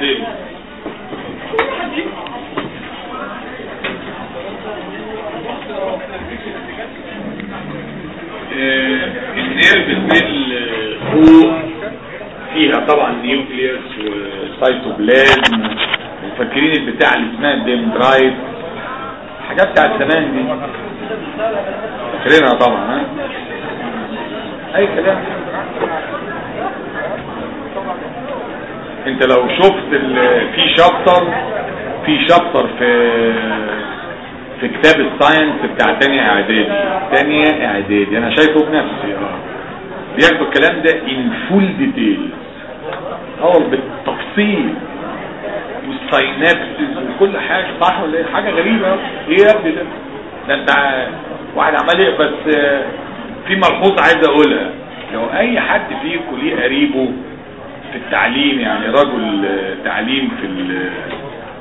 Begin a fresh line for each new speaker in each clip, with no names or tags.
cell آه، ال nerve cell آه، فوق فيها طبعا nucleus و cytoplasm وفاكرين البتاع اللي اسمها dendrite الحاجات بتاعت زمان دي. فاكرينها طبعا ها؟ أي كلام. انت لو شفت في chapter في chapter في في كتاب ال science بتاع تانية اعدادي. تانية اعدادي. أنا شايفه بنفسي. آه. بياخدوا الكلام ده in full details. آه بالتفصيل. وال synapses وكل حاجة. صح ولا إيه؟ حاجة غريبة. إيه يا ابني ده؟ ده أنت واحد عمال بس في ملحوظة عايز أقولها. لو أي حد فيكم ليه قريبه في التعليم يعني رجل تعليم في ال-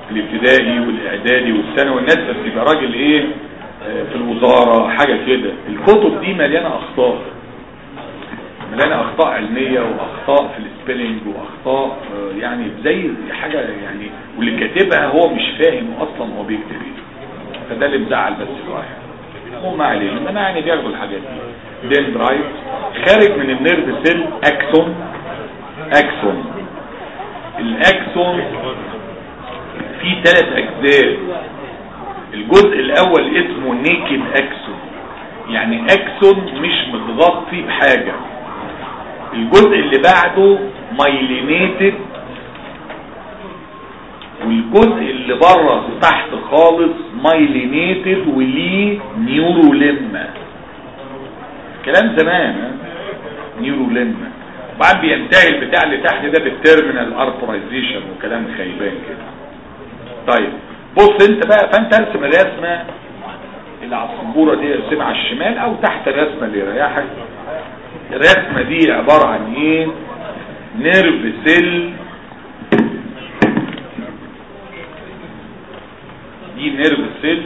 في الابتدائي والإعدادي والثانوي. والناس بس يبقى راجل إيه؟ آه، في الوزارة حاجة كده. الكتب دي مليانة أخطاء. مليانة أخطاء علمية وأخطاء في السبيلنج وأخطاء آه، يعني زي حاجة يعني واللي كاتبها هو مش فاهم أصلا هو بيكتب إيه. فده اللي مزعل بس الواحد. مو ما عليه انما يعني بياخدوا الحاجات دي. dendrite خارج من ال nerve cell axon axon ال axon فيه ثلاث اجزاء. الجزء الأول اسمه naked axon. يعني axon مش متغطي بحاجة. الجزء اللي بعده myelinated. والجزء اللي بره تحت خالص myelinated وليه neurolemma كلام زمان؟ neurolemma وبعد بينتهي البتاع اللي تحت ده بال terminal arborization وكلام خيبان كده. طيب بص انت بقى فانت ارسم الرسمة اللي على السبوره دي ارسمها على الشمال أو تحت الرسمة اللي يريحك. الرسمة دي عبارة عن إيه؟ nerve cell دي nerve cell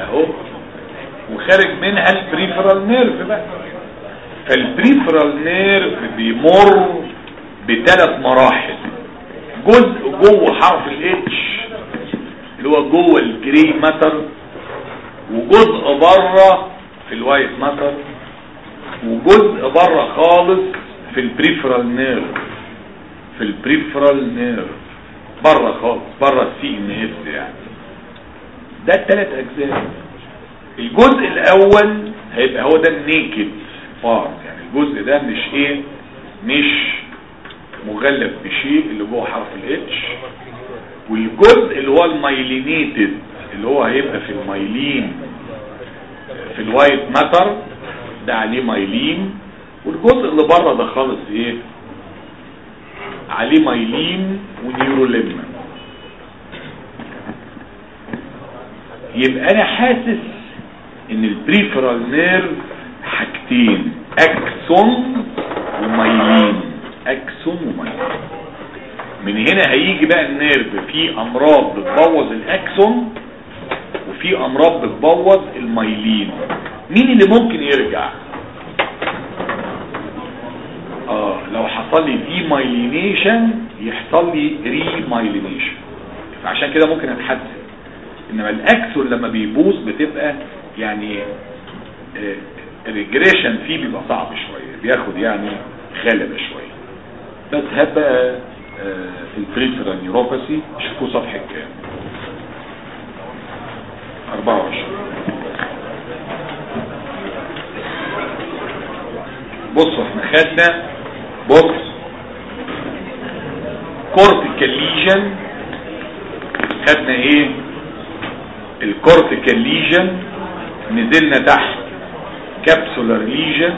أهو وخارج منها ال peripheral nerve بقى. فال peripheral nerve بيمر بثلاث مراحل. جزء جوه حرف ال H اللي هو جوه ال grey matter وجزء بره في ال white matter وجزء بره خالص في ال peripheral nerve. في ال peripheral nerve. بره خالص بره ال CNS يعني. ده الثلاث أجزاء. الجزء الأول هيبقى هو ده ال naked. part يعني الجزء ده مش إيه؟ مش مغلف بشيء اللي جوه حرف ال H والجزء اللي هو ال myelinated اللي هو هيبقى في المايلين في ال white matter ده عليه مايلين والجزء اللي بره ده خالص إيه؟ عليه myelin و neurolemma يبقى أنا حاسس إن ال peripheral nerve حاجتين axon و myelin axon و myelin من هنا هيجي بقى ال nerve. في أمراض بتبوظ ال axon وفي أمراض بتبوظ المايلين مين اللي ممكن يرجع؟ آه لو حصل لي demyelination يحصل لي remyelination فعشان كده ممكن أتحسن. إنما ال axon لما بيبوظ بتبقى يعني regeneration فيه بيبقى صعب شوية بياخد يعني غلبة شوية. بس هات بقى ال peripheral neuropathy شوفوا صفحة كام؟ 24 بصوا إحنا خدنا بص cortical lesion خدنا إيه؟ ال cortical lesion نزلنا تحت capsular lesion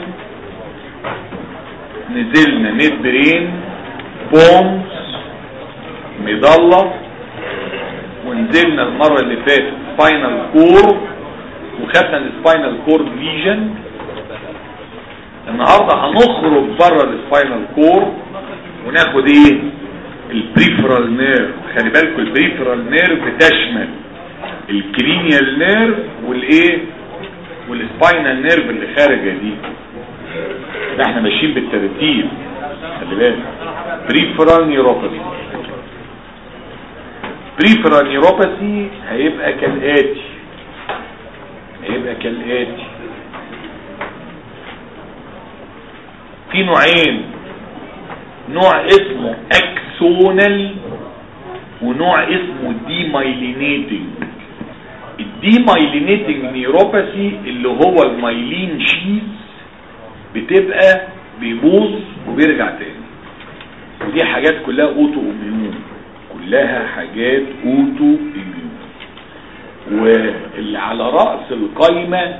نزلنا midbrain pons medulla ونزلنا المرة اللي فاتت spinal cord وخدنا ال spinal cord lesion النهاردة هنخرج بره ال spinal cord وناخد إيه ال peripheral nerve خلي بالكم ال peripheral nerve بتشمل ال cranial nerve والايه وال spinal nerve اللي خارجة دي ده إحنا ماشيين بالترتيب خلي بالك. peripheral neuropathy ال peripheral neuropathy هيبقى كالآتي. هيبقى كالآتي. في نوعين. نوع اسمه axonal ونوع اسمه demyelinating ال demyelinating neuropathy اللي هو ال myelin sheath بتبقى بيبوظ وبيرجع تاني. ودي حاجات كلها autoimmune كلها حاجات autoimmune واللي على رأس القايمة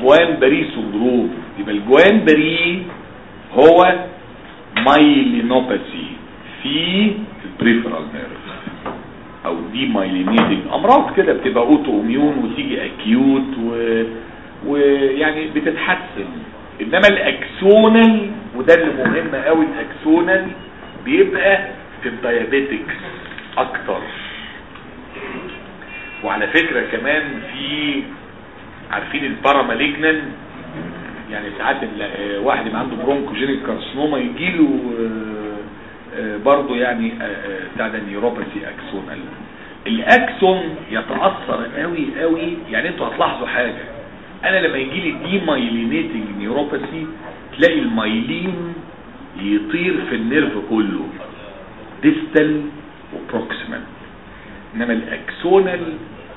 Guillain-Barré syndrome يبقى الجوان بري هو myelinopathy في ال peripheral nerve. أو demyelinating أمراض كده بتبقى autoimmune وتيجي acute و... ويعني بتتحسن. إنما ال axonal وده اللي مهم قوي ال axonal بيبقى في ال diabetics أكتر. وعلى فكرة كمان في عارفين ال paramalignant يعني ساعات واحد عنده bronchogenic carcinoma يجيله برضه يعني آه، آه، بتاع ده neuropathy axonal ال axon يتأثر قوي قوي يعني أنتوا هتلاحظوا حاجة. أنا لما يجي لي demyelinating neuropathy تلاقي المايلين يطير في ال nerve كله. distal و proximal إنما ال axonal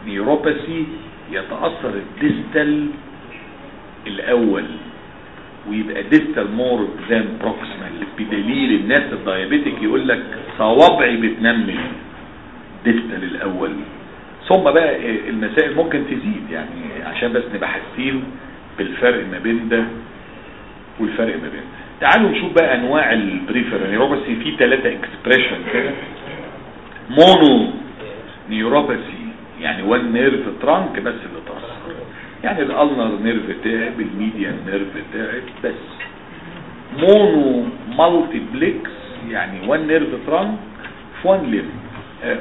neuropathy يتأثر ال distal الأول. ويبقى distal more than proximal بدليل الناس ال diabetic يقول لك صوابعي بتنمل distal الأول. ثم بقى المسائل ممكن تزيد يعني عشان بس نبقى حاسين بالفرق ما بين ده والفرق ما بين ده. تعالوا نشوف بقى أنواع ال peripheral neuropathy في ثلاثة expression كده. mononeuropathy يعني one nerve trunk بس اللي يعني ال ulnar nerve تعب ال median nerve تعب بس. mono multiplex يعني one nerve trunk في one limb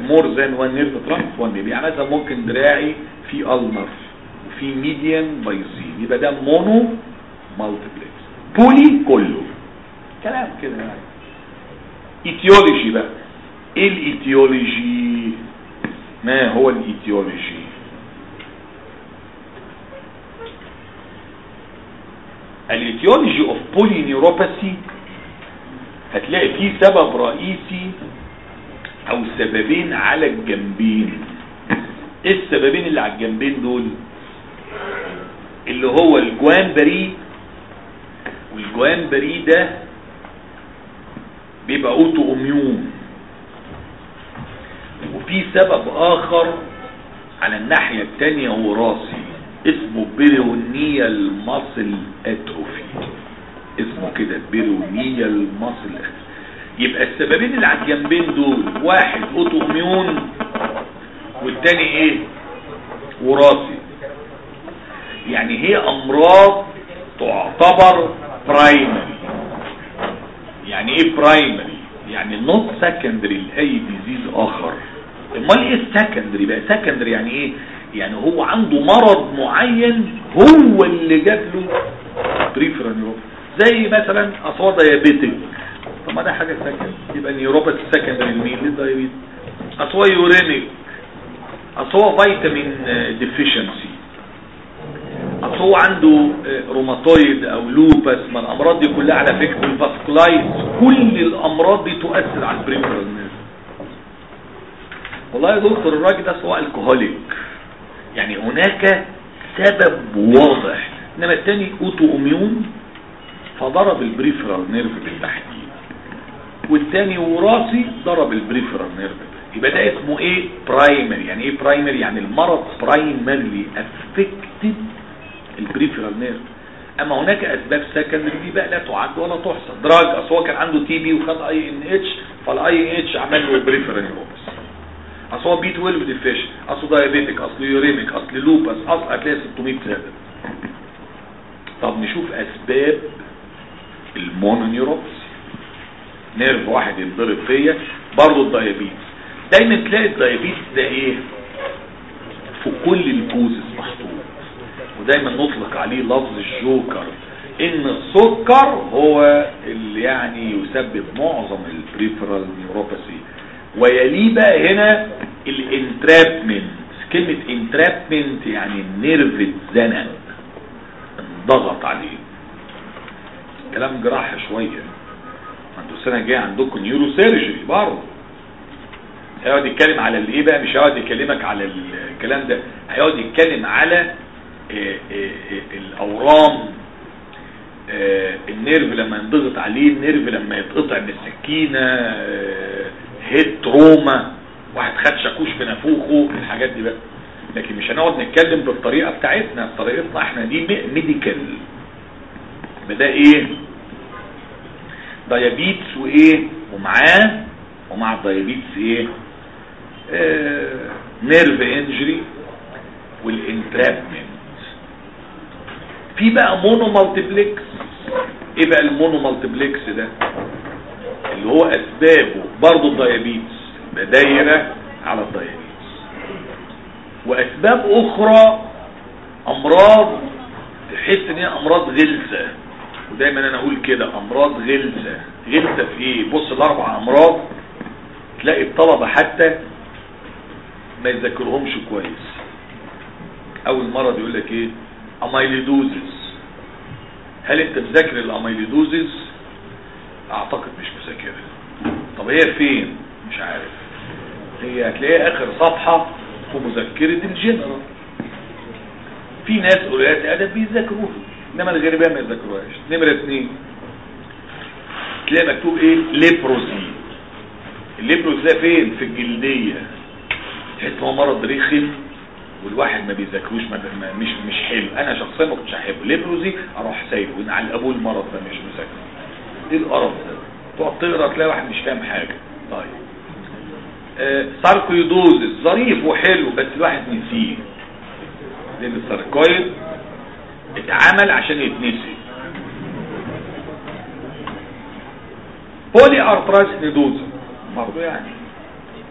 more than one nerve trunk في one limb يعني مثلا ممكن دراعي في ulnar وفي median بايزين يبقى ده mono multiplex poly كله. كلام كده يعني. etiology بقى. إيه ال etiology ما هو ال etiology ال etiology of polyneuropathy هتلاقي فيه سبب رئيسي أو سببين على الجنبين؟ إيه السببين اللي على الجنبين دول؟ اللي هو ال Guillain-Barré وال Guillain-Barré ده بيبقى autoimmune وفي سبب آخر على الناحية التانية وراثي اسمه peroneal muscle atrophy. اسمه كده peroneal muscle atrophy. يبقى السببين اللي على الجنبين دول واحد autoimmune والتاني إيه؟ وراثي. يعني هي أمراض تعتبر primary يعني إيه primary يعني not secondary لأي disease آخر. أمال إيه ال secondary بقى؟ secondary يعني إيه؟ يعني هو عنده مرض معين هو اللي جاب له peripheral neuropathy زي مثلا أصله diabetic طب ما ده حاجة secondary يبقى neuropathy secondary لمين للدايابيتك أصوات يورينيك أصوات فيتامين ديفيشنسي اصل هو عنده روماتويد أو lupus ما الأمراض دي كلها على فكرة ال vasculitis كل الأمراض دي تؤثر على ال peripheral والله يا دكتور الراجل ده سواء alcoholic يعني هناك سبب واضح. إنما التاني autoimmune فضرب ال peripheral nerve بالتحديد والتاني وراثي ضرب ال peripheral nerve يبقى ده اسمه إيه؟ primary يعني إيه primary يعني المرض primary affected ال peripheral nerve. أما هناك أسباب secondary دي بقى لا تعد ولا تحصى. drugs أصل هو كان عنده TB وخد INH فال INH عمل له peripheral neuropathy اصل هو B 12 deficient اصل diabetic اصل uremic اصل lupus اصل هتلاقي 600 سبب طب نشوف أسباب ال mononeuropathy nerve واحد ينضرب فيا. برضه ال diabetes. دايما تلاقي ال diabetes ده إيه؟ في كل ال causes محطوط ودايما نطلق عليه لفظ الجوكر. إن السكر هو اللي يعني يسبب معظم ال peripheral neuropathy ويليه بقى هنا ال entrapment. كلمة entrapment يعني ال nerve اتزنق انضغط عليه. كلام جراح شوية. أنتوا السنة الجاية عندكم neurosurgery برضه هيقعد يتكلم على الايه بقى؟ مش هيقعد يكلمك على الكلام ده. هيقعد يتكلم على آه آه آه الأورام. ال nerve لما ينضغط عليه ال nerve لما يتقطع من السكينة. head trauma واحد خد شاكوش في نافوخه الحاجات دي بقى. لكن مش هنقعد نتكلم بالطريقة بتاعتنا بطريقتنا إحنا دي medical ده إيه؟ diabetes وايه؟ ومعاه ومع ال diabetes إيه؟ آه nerve injury وال entrapment في بقى mono multiplex إيه بقى ال mono multiplex ده؟ اللي هو أسبابه برضه ال diabetes دايره على ال diabetes. وأسباب أخرى أمراض تحس إن هي أمراض غلسة. ودايما أنا أقول كده أمراض غلسة. غلسة في إيه بص الأربع أمراض تلاقي الطلبة حتى ما يذاكرهمش كويس. أول مرض يقول لك إيه؟ amyloidosis هل أنت مذاكر ال amyloidosis أعتقد مش مذاكرها طب هي فين؟ مش عارف. هي هتلاقيها آخر صفحة في مذكرة الجنرال. في ناس قرايات أدب بيذاكروها إنما الغريبة ما يذاكروهاش. نمرة اتنين. تلاقي مكتوب إيه؟ leprosy ال leprosy ده فين؟ في الجلدية. تحس هو مرض رخم والواحد ما بيذاكروش ما مش مش حلو. أنا شخصيا ما كنتش أحبه. leprosy أروح سايبه على أبوه المرض ده مش مذاكرة. إيه القرف. ده تقعد تقرا تلاقي واحد مش فاهم حاجة. طيب. آه sarcoidosis ظريف وحلو بس الواحد نسيه. لأن ال sarcoid اتعمل عشان يتنسي. polyarteritis nodosa برضه يعني.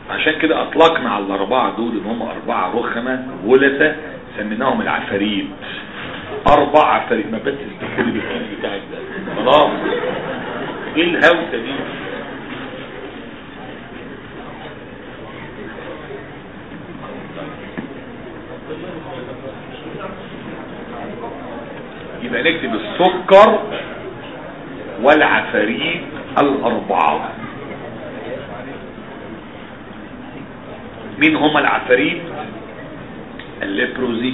عشان كده أطلقنا على الأربعة دول إن هم أربعة رخمة وغلسة سميناهم العفاريت. أربع عفاريت. ما بس الكيس بتاعك ده. خلاص. إيه الهوسة دي يبقى نكتب السكر والعفاريت الأربعة. مين هما العفاريت؟ الليبروزي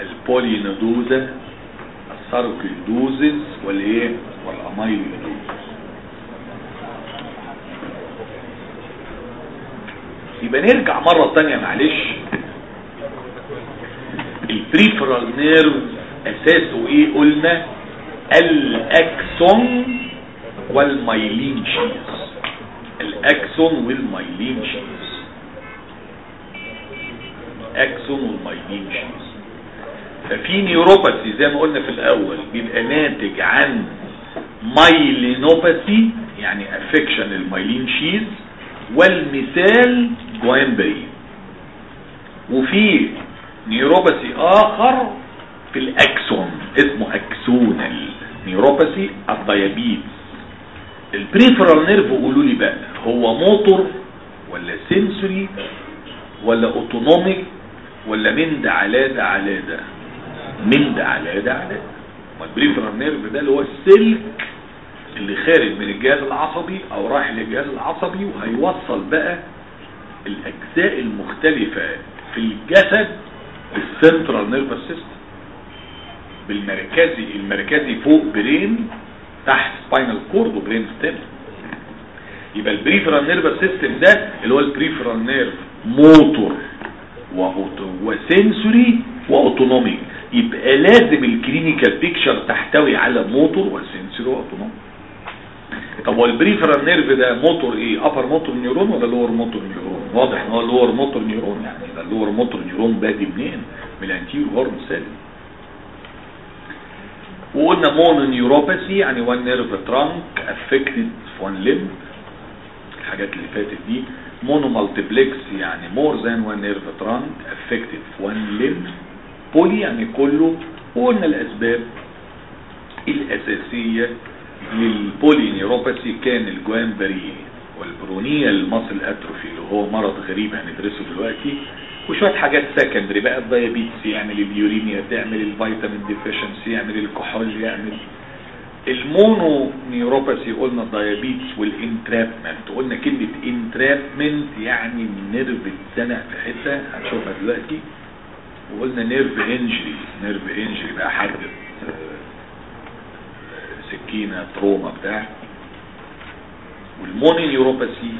البولينودوزا ال sarcoidosis والايه؟ وال amyloidosis يبقى نرجع مرة تانية معلش. ال peripheral nerve أساسه إيه قلنا؟ الأكسون والمايلين شيز الأكسون والمايلين شيز axon وال myelin sheath ففي neuropathy زي ما قلنا في الأول بيبقى ناتج عن myelinopathy يعني affection ال myelin sheath والمثال جوينبري وفي neuropathy آخر في ال axon اسمه axonal neuropathy ال diabetes ال peripheral nerve قولوا لي بقى هو موتور ولا sensory ولا autonomic ولا من ده على ده على ده؟ من ده على ده على ده. وال peripheral nerve ده اللي هو السلك اللي خارج من الجهاز العصبي أو رايح للجهاز العصبي وهيوصل بقى الأجزاء المختلفة في الجسد ال central nervous system بالمركزي المركزي فوق brain تحت spinal cord و brain stem يبقى ال peripheral nervous system ده اللي هو ال peripheral nerve motor و sensory و autonomic يبقى لازم ال clinical picture تحتوي على motor و sensory و autonomic طب وال peripheral nerve ده موتور إيه؟ upper motor neuron ولا lower motor neuron واضح إن هو lower motor neuron يعني ده ال lower motor neuron بادي منين؟ من ال anterior horn cell. وقلنا mononeuropathy يعني one nerve trunk affected في one limb الحاجات اللي فاتت دي. mono multiplex يعني more than one nerve trunk affected في one limb poly يعني كله وقلنا الأسباب الأساسية لل polyneuropathy كان ال Guillain-Barré وال peroneal muscle atrophy اللي هو مرض غريب هندرسه دلوقتي وشوية حاجات secondary بقى ال diabetes يعمل ال uremia تعمل ال vitamin deficiency يعمل الكحول يعمل ال mononeuropathy قلنا ال diabetes وال entrapment قلنا كلمة entrapment يعني ال nerve اتزنق في حتة هنشوفها دلوقتي. وقلنا nerve injury nerve injury بقى حد سكينة trauma بتاع. وال mononeuropathy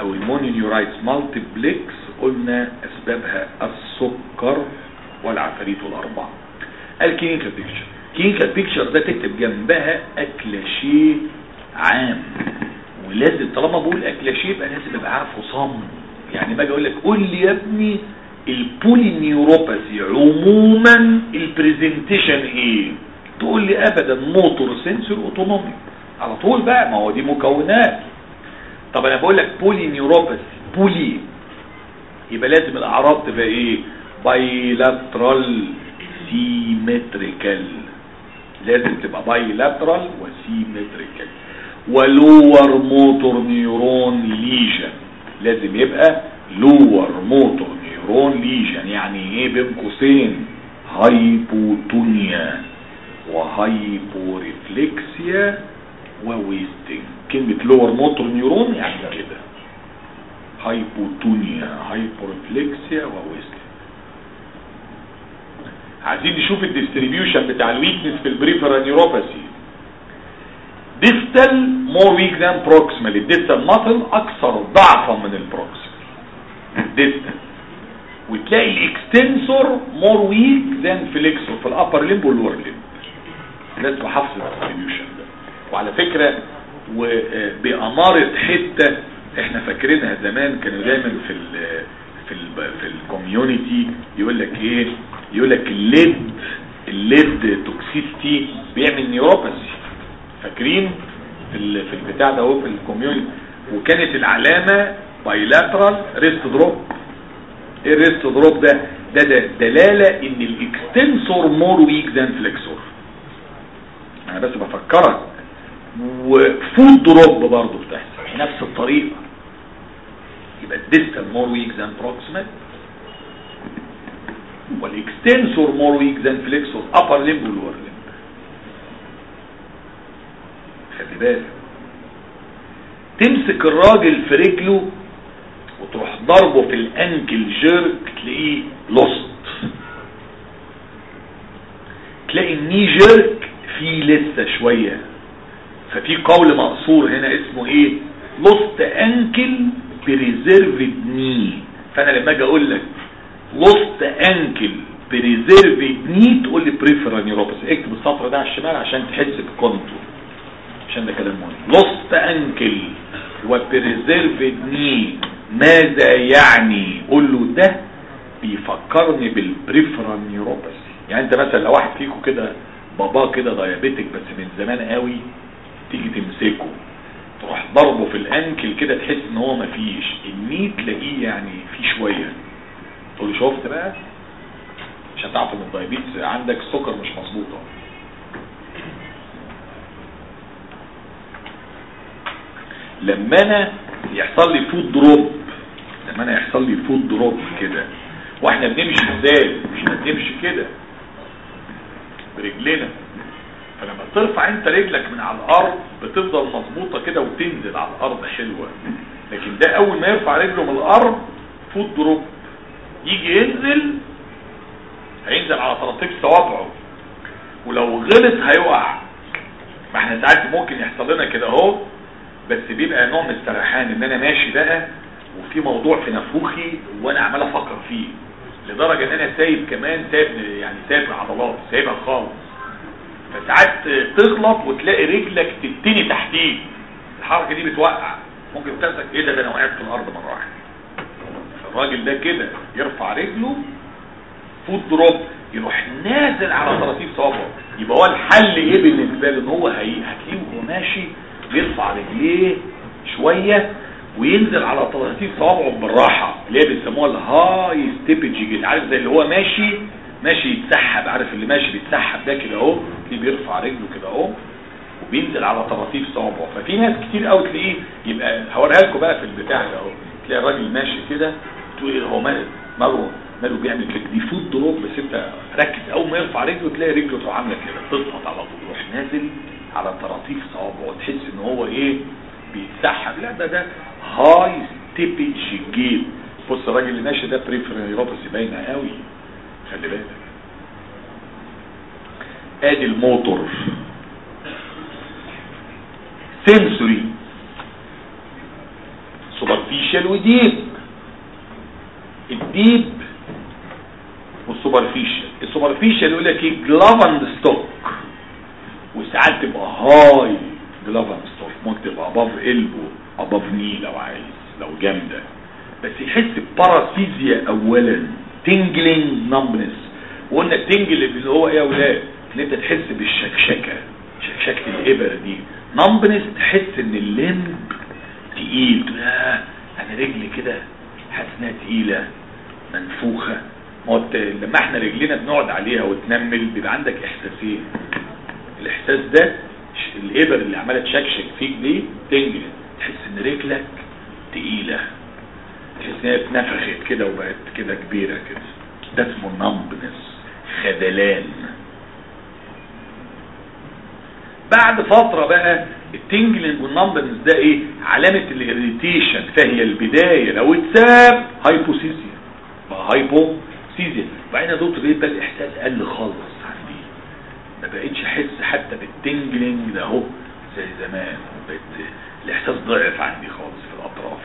أو ال mononeuritis multiplex قلنا أسبابها السكر والعفاريت والأربعة. ال clinical picture clinical picture ده تكتب جنبها اكلاشيه عام. ولازم طالما بقول اكلاشيه يبقى لازم أبقى عارفه صم. يعني ما أجي أقول لك قول لي يا ابني ال polyneuropathy عموما ال presentation إيه تقول لي ابدا motor sensory autonomic على طول بقى ما هو دي مكونات. طب أنا بقول لك polyneuropathy poly يبقى لازم الاعراض تبقى إيه؟ bilateral symmetrical لازم تبقى bilateral و symmetrical و lower motor neuron lesion لازم يبقى lower motor neuron lesion يعني إيه بين قوسين hypotonia و hyporeflexia و wasting كلمة lower motor neuron يعني كده. hypotonia hyporeflexia و wasting عايزين نشوف ال distribution بتاع ال weakness في ال peripheral neuropathy distal more weak than proximal ال distal muscle أكثر ضعفا من ال proximal distal وتلاقي ال extensor more weak than flexor في ال upper limb وال lower limb لازم حفظ ال distribution ده وعلى فكرة وبأمارة حتة إحنا فاكرينها زمان كانوا دايما في ال في ال في ال community يقول لك إيه؟ يقول لك ال lead ال lead toxicity بيعمل neuropathy فاكرين؟ في في البتاع ده اهو في ال community وكانت العلامة bilateral wrist drop ال wrist drop ده ده ده دلالة إن ال extensor more weak than flexor أنا بس بفكرك و foot drop برضه بتحصل نفس الطريقة. يبقى ال distal more weak than proximal وال extensor more weak than flexor upper limb وال lower limb خلي بالك. تمسك الراجل في رجله وتروح ضربه في ال ankle jerk تلاقيه lost تلاقي ال knee jerk فيه لسه شوية. ففي قول مأثور هنا اسمه إيه؟ lost ankle preserved knee فأنا لما أجي أقول لك lost ankle preserved knee تقول لي peripheral neuropathy اكتب السطر ده على الشمال عشان تحس ب contour. عشان ده كلام مهم. lost ankle و preserved knee ماذا يعني قول له ده؟ بيفكرني بال peripheral neuropathy يعني أنت مثلا لو واحد فيكم كده باباه كده diabetic بس من زمان قوي تيجي تمسكه تروح ضربه في ال ankle كده تحس إن هو مفيش ال knee تلاقيه يعني في شوية. تقول شفت بقى؟ عشان تعرف إن ال diabetes عندك السكر مش مظبوطه لما أنا يحصل لي foot drop لما أنا يحصل لي foot drop كده وإحنا بنمشي إزاي؟ مش بنمشي كده برجلنا. فلما ترفع أنت رجلك من على الأرض بتفضل مظبوطة كده وتنزل على الأرض حلوة. لكن ده أول ما يرفع رجله من الأرض foot drop. يجي ينزل هينزل على طراطيف صوابعه. ولو غلط هيقع ما إحنا ساعات ممكن يحصل لنا كده أهو بس بيبقى نوع من السرحان إن أنا ماشي بقى وفي موضوع في نفوخي وأنا عمال أفكر فيه لدرجة إن أنا سايب كمان سايب يعني سايب عضلات سايبها خالص. فساعات تغلط وتلاقي رجلك تتني تحتيك الحركة دي بتوقع. ممكن تمسك إيه ده ده أنا وقعت في الأرض مرة واحدة. فالراجل ده كده يرفع رجله foot drop يروح نازل على طراطيف صوابعه. يبقى هو الحل إيه بالنسبة له؟ إن هو هتلاقيه وهو ماشي بيرفع رجليه شوية وينزل على طراطيف صوابعه بالراحة اللي هي بيسموها ال high steppage عارف زي اللي هو ماشي ماشي يتسحب عارف اللي ماشي بيتسحب ده كده اهو تلاقيه بيرفع رجله كده اهو بينزل على طراطيف صوابعه ففي ناس كتير قوي تلاقيه يبقى هوريها لكم بقى في البتاع ده اهو. تلاقي الراجل ماشي كده تقول هو ماله ماله بيعمل كده. دي foot drop بس انت ركز. اول ما يرفع رجله تلاقي رجله تروح عاملة كده. تضغط على طول يروح نازل على طراطيف صوابعه تحس ان هو إيه بيتسحب. لا ده ده high steppage gait بص الراجل اللي ماشي ده peripheral neuropathy باينة قوي. خلي بالك. آدي ال motor. sensory. superficial و deep. ال deep وال superficial. ال superficial يقول لك إيه؟ glove and stock وساعات تبقى high glove and stock ممكن تبقى above elbow above knee لو عايز لو جامدة. بس يحس ب paresthesia اولا tingling numbness وقلنا ال tingle اللي هو إيه يا أولاد إن أنت تحس بالشكشكة شكشكة الإبرة دي. numbness تحس إن ال limb تقيل. آه أنا رجلي كده حاسس إنها تقيلة منفوخة. لما إحنا رجلينا بنقعد عليها وتنمل بيبقى عندك إحساسين. الإحساس ده الابر اللي عمالة تشكشك فيك دي tingle تحس إن رجلك تقيلة تحس إن هي اتنفخت كده وبقت كده كبيرة كده. ده اسمه numbness خدلان. بعد فترة بقى ال tingling وال numbness ده إيه؟ علامة ال irritation فهي البداية. لو اتساب hypoesthesia بقى hypoesthesia دكتور إيه بقى الإحساس قل خالص عندي. ما بقتش أحس حتى بال tingling ده أهو زي زمان. بقت الإحساس ضعف عندي خالص في الأطراف.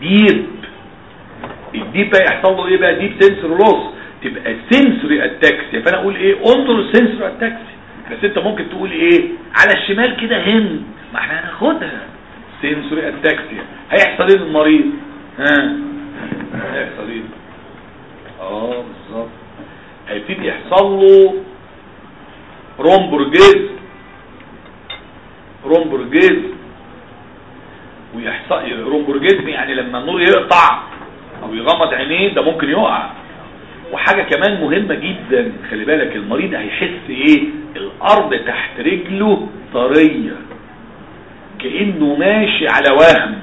deep ال deep بقى يحصل له إيه بقى؟ deep sensory loss تبقى sensory ataxia فأنا أقول إيه؟ انظر sensory ataxia بس أنت ممكن تقول إيه؟ على الشمال كده هند. ما إحنا هناخدها. sensory ataxia هيحصل إيه للمريض؟ ها؟ هيحصل إيه؟ آه بالظبط. هيبتدي يحصل له Rombergism Rombergism. ويحصل Rombergism يعني لما النور يقطع أو يغمض عينيه ده ممكن يقع. وحاجة كمان مهمة جدا خلي بالك المريض هيحس إيه؟ الأرض تحت رجله طرية. كأنه ماشي على وهم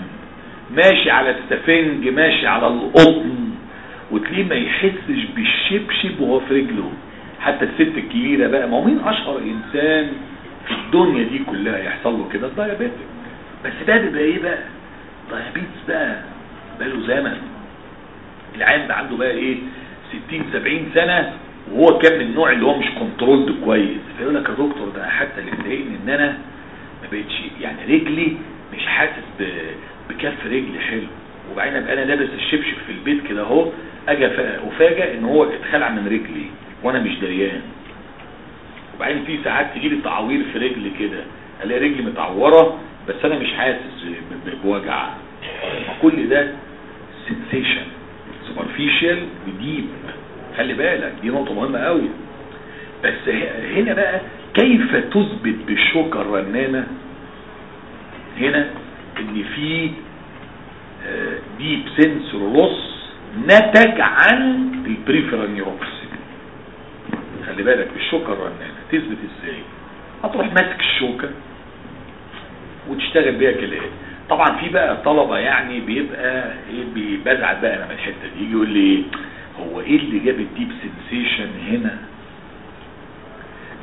ماشي على السفنج ماشي على القطن. وتلاقيه ما يحسش بالشبشب وهو في رجله. حتى الست الكبيرة بقى ما هو مين أشهر إنسان في الدنيا دي كلها يحصل له كده الدايابيتك بس ده بيبقى إيه بقى؟ diabetes بقى بقاله زمن. العيان بقى عنده بقى إيه؟ 60 70 سنة وهو كان من النوع اللي هو مش controlled كويس. فيقول لك يا دكتور ده حتى اللي مضايقني إن أنا ما بقتش يعني رجلي مش حاسس بكف رجلي حلو. وبعدين أبقى أنا لابس الشبشب في البيت كده أهو أجي افاجئ إن هو اتخلع من رجلي وأنا مش دريان. وبعدين في ساعات تجي لي تعوير في رجلي كده ألاقي رجلي متعورة بس أنا مش حاسس بوجع. كل ده sensation superficial و deep خلي بالك دي نقطة مهمة قوي بس هنا بقى كيف تثبت بالشوكة الرنانة؟ هنا إن في deep sensory loss نتج عن ال peripheral neuropathy خلي بالك بالشوكة الرنانة. تثبت إزاي هتروح ماسك الشوكة وتشتغل بيها كالآتي طبعا في بقى طلبة يعني بيبقى إيه بي- بزعل بقى أنا من الحتة دي. يجي يقول لي هو إيه اللي جاب ال deep sensation هنا؟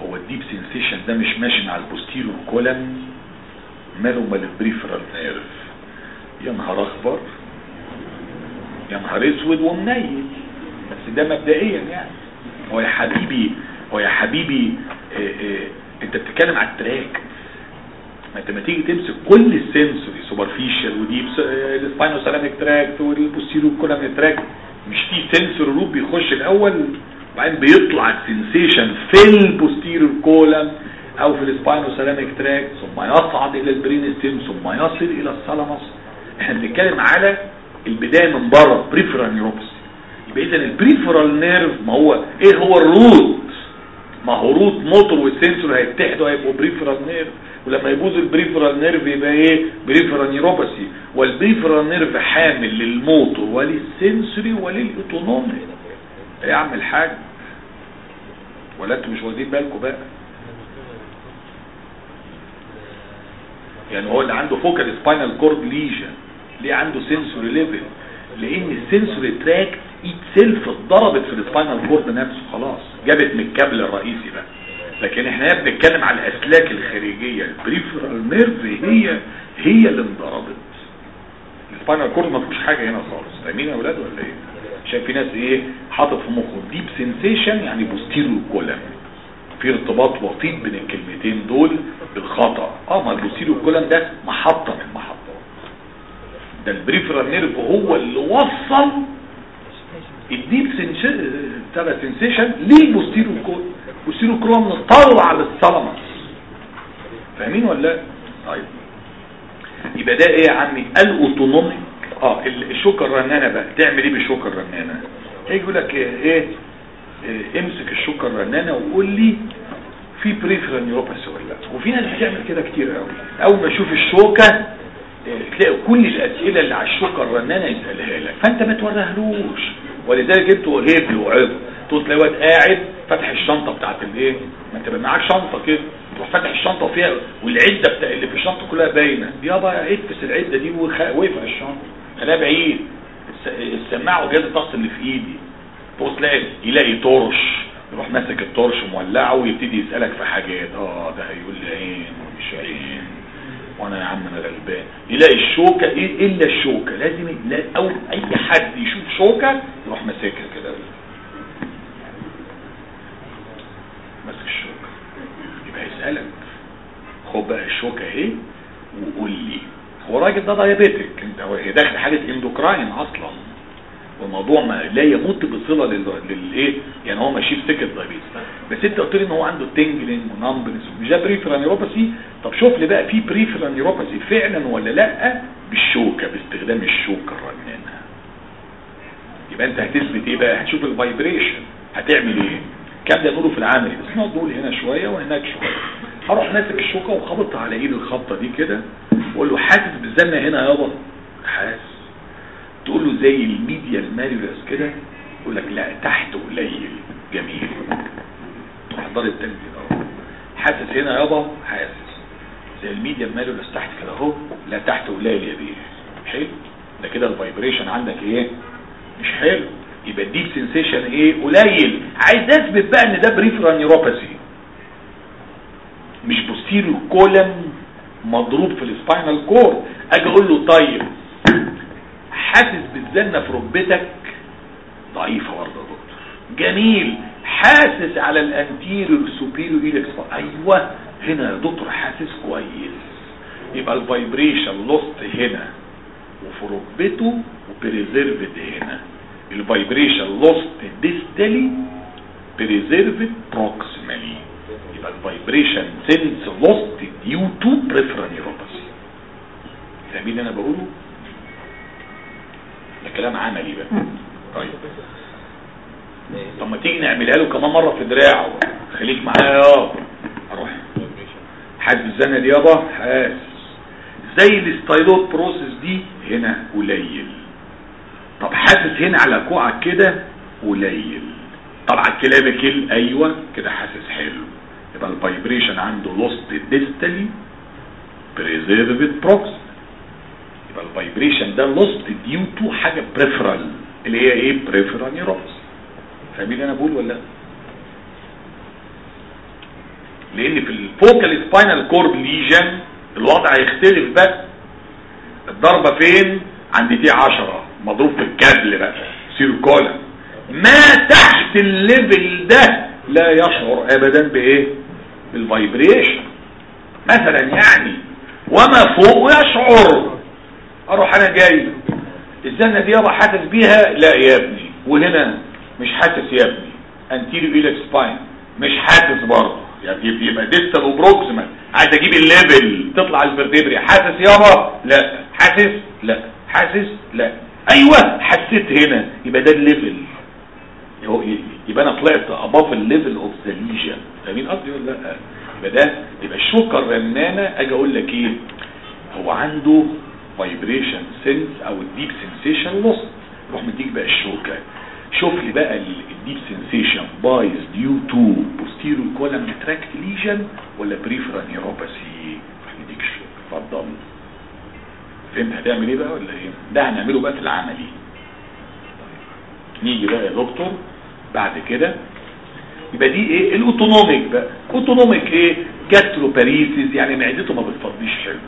هو ال deep sensation ده مش ماشي مع ال posterior column ماله مال ال peripheral nerve؟ يا نهار أغبر يا نهار أسود ومنيل. بس ده مبدئيا يعني. هو يا حبيبي هو يا حبيبي آه آه انت بتتكلم على ال tract. ما انت ما تيجي تمسك كل ال sensory superficial و deep ال spinothalamic tract وال posterior column tract مش في sensory root بيخش الأول وبعدين بيطلع ال sensation في ال posterior column أو في ال spinothalamic tract ثم يصعد إلى ال brain stem ثم يصل إلى ال thalamus إحنا بنتكلم على البداية من بره peripheral neuropathy يبقى اذا ال peripheral nerve ما هو إيه هو ال root ما هو root motor وال sensory هيتحدوا هيبقوا peripheral nerve. ولما يبوظ ال peripheral nerve يبقى إيه؟ peripheral neuropathy وال peripheral nerve حامل لل motor ولل sensory ولل autonomic. يا عم الحاج ولا أنتوا مش واخدين بالكم بقى؟ يعني هو اللي عنده focal spinal cord lesion. ليه عنده sensory level؟ لأن ال sensory tract اتسلف اتضربت في ال spinal cord نفسه خلاص. جابت من الكابل الرئيسي بقى. لكن إحنا هنا بنتكلم على الأسلاك الخارجية. ال peripheral nerve هي هي اللي انضربت. ال spinal cord ما فيهوش حاجة هنا خالص. فاهمين يا أولاد ولا إيه؟ شايف في ناس إيه؟ حاطط في مخه deep sensation يعني posterior column في ارتباط وسيط بين الكلمتين دول بالخطا آه ما ال posterior column ده محطة من المحطات. ده ال peripheral nerve هو اللي وصل ال deep sensation لل posterior column ال posterior column طلع لل thalamus فاهمين ولا لا طيب يبقى ده إيه يا عمي ال autonomic آه الشوكة الرنانة بقى تعمل إيه بالشوكة الرنانة هيجي يقول لك إيه, امسك الشوكة الرنانة وقول لي في peripheral neuropathy ولا لا وفي ناس بتعمل كده كتير قوي اول ما أشوف الشوكة إيه تلاقي كل الاسئلة اللي على الشوكة الرنانة يسألها لك فانت ما توريهلوش ولذلك انت هيبل وعظ تقول تلاقي واد قاعد فاتح الشنطة بتاعت الايه؟ ما انت معاك شنطة كده. تروح فاتح الشنطة وفيها والعدة بتاع اللي في الشنطة كلها باينة. يابا ادفس العدة دي واقفل الشنطة. خليها بعيد. السماعة وجهاز الضغط اللي في ايدي. تبص تلاقي يلاقي طرش. يروح ماسك الطرش مولعه ويبتدي يسألك في حاجات. آه ده هيقول لي عين مش عين. وأنا يا عم أنا غلبان. يلاقي الشوكة إيه إلا الشوكة؟ لازم لا أو أي حد يشوف شوكة يروح ماسكها كده. ماسك الشوكة. يبقى يسألك. خد بقى الشوكة أهي وقول لي. هو الراجل ده diabetic؟ أنت هو داخل حاجة endocrine أصلا. والموضوع ما لا يمت بصلة للإيه؟ يعني هو ماشي في سكة diabetes بس انت قلت لي إن هو عنده tingling و numbness مش ده peripheral neuropathy طب شوف لي بقى في peripheral neuropathy فعلا ولا لأ؟ بالشوكة باستخدام الشوكة الرنانة. يبقى انت هتثبت إيه بقى؟ هتشوف ال vibration هتعمل إيه؟ كام ده في العملي بس نقعد نقول هنا شوية وهناك شوية. هروح ماسك الشوكة وخبطها على إيد الخبطة دي كده وأقول له حاسس بالزنة هنا يابا. حاسس. تقول له زي ال medial malleolus كده يقول لك لا تحت قليل جميل. تروح ضارب التاني أهو. حاسس هنا يابا؟ حاسس. زي ال medial malleolus تحت كده أهو. لا تحت قليل يا بيه. حلو؟ ده كده ال vibration عندك إيه؟ مش حلو. يبقى ال deep sensation إيه؟ قليل. عايز أثبت بقى إن ده peripheral neuropathy مش posterior column مضروب في ال spinal cord. أجي أقول له طيب حاسس بالزنة في ركبتك ضعيفة برضه يا دكتور. جميل. حاسس على ال anterior superior iliac؟ أيوه. هنا يا دكتور حاسس كويس. يبقى ال vibration lost هنا وفي ركبته و preserved هنا. ال vibration lost distally preserved proximally. يبقى ال vibration sense lost due to peripheral neuropathy فاهمين أنا بقوله؟ ده كلام عملي بقى. طيب. طب ما تيجي نعملها له كمان مرة في دراعه. خليك معايا يابا أروح. حاسس الزنه دي يابا. حاسس زي ال styloid process دي هنا قليل. طب حاسس هنا على كوعك كده قليل. طب على ال clavicle أيوه كده حاسس حلو. يبقى ال vibration عنده lost distally preserved proximally يبقى ال vibration ده lost due to حاجة peripheral اللي هي إيه؟ peripheral neuropathy فاهمين أنا بقول ولا؟ لأن في ال focal spinal cord lesion الوضع هيختلف بقى. الضربة فين؟ عند D 10 مضروب في الكابل بقى circular ما تحت ال level ده لا يشعر ابدا بإيه؟ بال vibration مثلا يعني وما فوق يشعر أروح أنا جاي. الزنة دي يابا حاسس بيها؟ لا يا ابني. وهنا مش حاسس يا ابني. anterior iliac spine. مش حاسس برضه. يعني يبقى distal و proximal عايز أجيب ال level تطلع ال vertebrae حاسس يابا؟ لا. حاسس؟ لا. حاسس؟ لا. أيوه. حسيت هنا. يبقى ده ال level يبقى أنا طلعت above ال level of the lesion فاهمين قصدي ولا لأ؟ يبقى ده يبقى الشوكه الرنانه أجي أقول لك إيه؟ هو عنده vibration sense أو ال deep sensation loss روح مديك بقى الشوكه شوف لي بقى ال deep sensation بايز due to posterior column tract lesion ولا peripheral neuropathy روح مديك الشوكه اتفضل. فهمت هتعمل إيه بقى ولا إيه؟ ده هنعمله بقى في العملي. نيجي بقى يا دكتور. بعد كده يبقى دي إيه؟ ال autonomic بقى. autonomic إيه؟ gastroparesis يعني معدته ما بتفضيش حلو.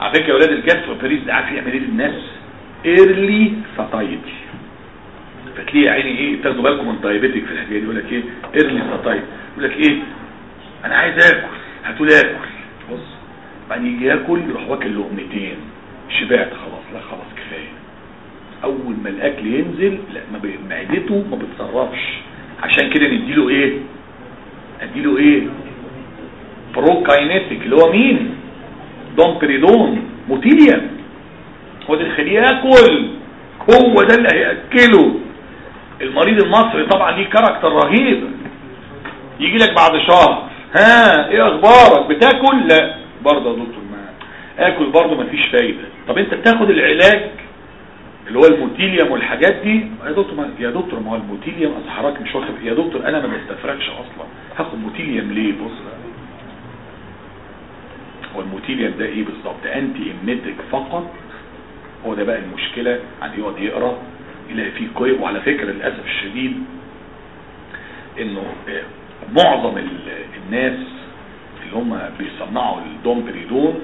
على فكرة يا أولاد ال gastroparesis ده عارف يعمل إيه للناس early satiety فتلاقي يا عيني إيه تاخدوا بالكم من diabetic في الحكاية دي يقول لك إيه early satiety يقول لك إيه أنا عايز آكل هاتوا لي آكل. بص بعدين يجي ياكل يروح واكل لقمتين. شبعت خلاص. لا خلاص كفاية. أول ما الأكل ينزل لا ما معدته ما بتصرفش. عشان كده نديله إيه؟ نديله إيه؟ prokinetic اللي هو مين؟ domperidone موتيليوم هو ده اللي ياكل. هو ده اللي هيأكله. المريض المصري طبعا ليه character رهيب. يجي لك بعد شهر. ها إيه أخبارك؟ بتاكل؟ لا. برضه يا دكتور ما آكل برضه مفيش فايدة. طب أنت بتاخد العلاج اللي هو الموتيليوم والحاجات دي؟ يا دكتور ما يا دكتور ما هو الموتيليوم اصل حضرتك مش واخد. يا دكتور أنا ما بستفرغش أصلا. هاخد موتيليوم ليه؟ بص. هو الموتيليوم ده إيه بالظبط؟ antiemetic فقط. هو ده بقى المشكلة. عن يقعد يقرأ يلاقي فيه كوي وعلى فكرة للأسف الشديد إنه آه، معظم ال- الناس اللي هم بيصنعوا ال domperidone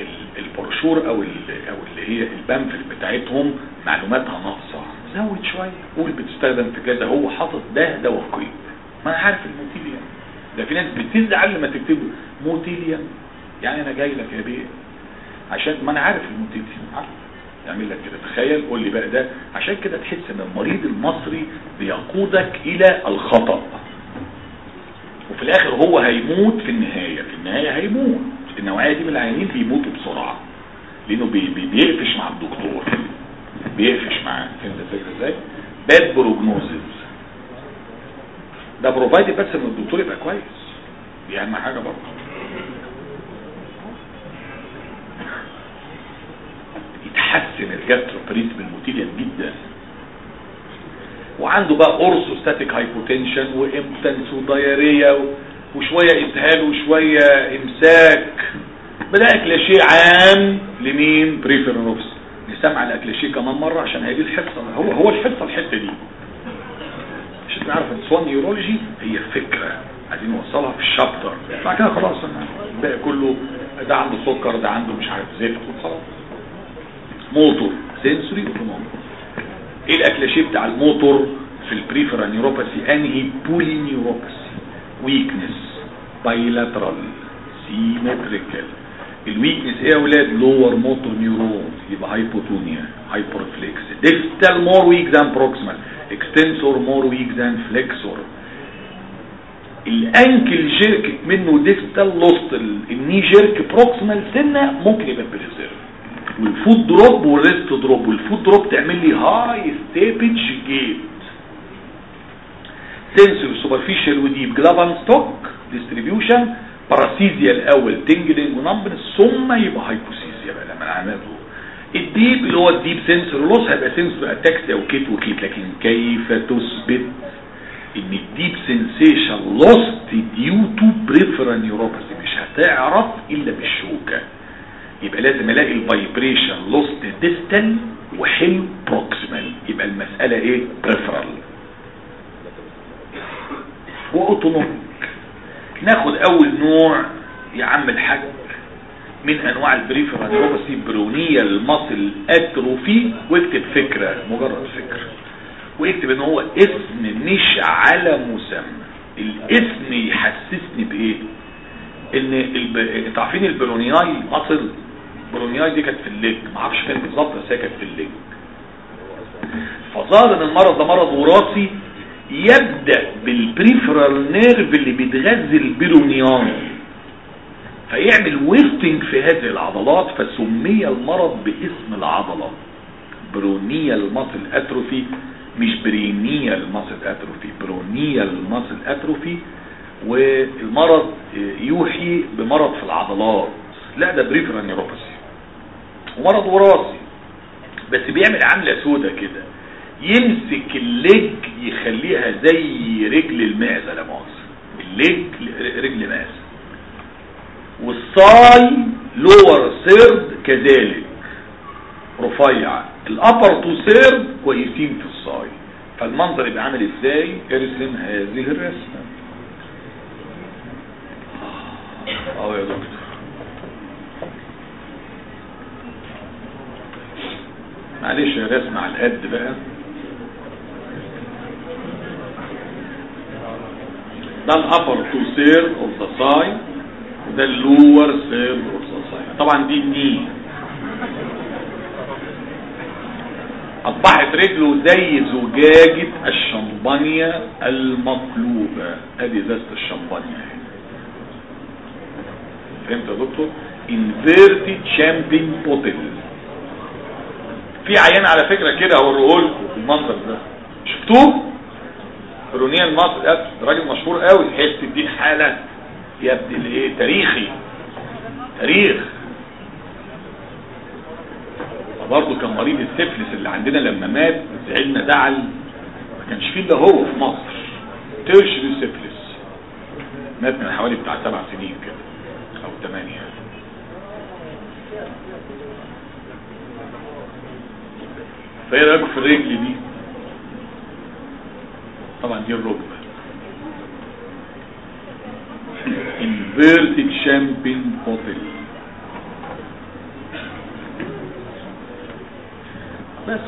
ال- البروشور أو أو اللي هي ال pamphlet بتاعتهم معلوماتها ناقصة. زود شوية. قول بتستخدم في كذا. هو حاطط ده ده وقيت ما أنا عارف الموتيليوم ده في ناس بتزعل لما تكتبه موتيليوم يعني أنا جاي لك يا بيه عشان ما أنا عارف الموتيليوم عارف. يعمل لك كده. تخيل قول لي بقى ده. عشان كده تحس إن المريض المصري بيقودك إلى الخطأ. وفي الآخر هو هيموت في النهاية. في النهاية هيموت. النوعية دي من العيانين بيموتوا بسرعة. لأنه بي بي بيقفش مع الدكتور. بيقفش معاه فهمت الفكرة إزاي؟ bad prognosis ده provided بس إن الدكتور يبقى كويس. دي أهم حاجة برضه. يتحسن ال gastroparesis بالموتيليوم جدا. وعنده بقى orthostatic hypotension و impotence و diarrhea و- وشوية اسهال وشوية إمساك. بدا كلاشيه عام لمين؟ بريفيرنوفس نسمع الاكلاشيه كمان مرة عشان هي دي الحصة. هو هو الحصة الحتة دي. عشان تعرف إن سوان نيورولوجي هي فكرة. عايزين نوصلها في الشابتر. بعد كده خلاص الباقي كله. ده عنده سكر ده عنده مش عارف زفت وخلاص موتور سنسوري اوتونومي إيه الاكلاشيه بتاع الموتور في البريفرا نيوروباثي أنهي بولي نيوروباثي weakness bilateral symmetrical ال weakness إيه يا أولاد lower motor neuron يبقى hypotonia hyporeflexia distal more weak than proximal extensor more weak than flexor ال ankle jerk منه distal lost ال knee jerk proximal سنة ممكن يبقى preserved وال foot drop وال wrist drop وال foot drop تعمل لي high steppage جيت. sensory superficial و deep glove and stock distribution paraesthesia الأول tingling و numbness ثم يبقى hypoaesthesia بقى لما نعمله ال deep اللي هو ال deep sensory loss هيبقى sensory ataxia وكيت وكيت لكن كيف تثبت ان ال deep sensation lost due to peripheral neuropathy مش هتعرف الا بالشوكه يبقى لازم ألاقي ال vibration lost distal وحلو proximal يبقى المسألة إيه؟ peripheral و autonomic. ناخد أول نوع يا عم الحاج من أنواع ال peripheral neuropathy peroneal muscle atrophy واكتب فكرة مجرد فكرة. واكتب إن هو اسم مش على مسمى. الاسم يحسسني بإيه؟ إن عارفين ال peronei أصل ال peronei دي كانت في ال leg. ما أعرفش فين بالظبط بس هي كانت في ال leg. فظهر إن المرض ده مرض وراثي يبدأ بال peripheral nerve اللي بيتغذي ال peronei فيعمل wasting في هذه العضلات فسمي المرض باسم العضلة. peroneal muscle atrophy مش perineal muscle atrophy peroneal muscle atrophy والمرض يوحي بمرض في العضلات. لا ده peripheral neuropathy ومرض وراثي. بس بيعمل عملة سودة كده. يمسك ال leg يخليها زي رجل المعزة لا مؤاخذة. ال leg رجل معزة وال thigh lower third كذلك. رفيع. ال upper two third كويسين في الصاي. فالمنظر يبقى عامل إزاي؟ ارسم هذه الرسمة. آه يا دكتور. معلش يا رسمة على القد بقى. ده ال upper two third of the thigh وده ال lower third of the thigh طبعا دي ال knee أصبحت رجله زي زجاجة الشمبانيا المقلوبة أدي ازازة الشمبانيا فهمت يا دكتور؟ Inverted champagne bottle في عيان على فكرة كده هوريه لكم المنظر ده. شفتوه؟ رونيا المصري راجل مشهور قوي. تحس دي حالة يا ابني الايه؟ تاريخي. تاريخ. برضه كان مريض السفلس اللي عندنا لما مات زعلنا زعل ما كانش فيه إلا هو في مصر. ترشد السفلس. مات من حوالي بتاع سبع سنين كده أو ثمانية فايه رايكم في الرجل دي. طبعا دي الركبة. Inverted champagne bottle. بس.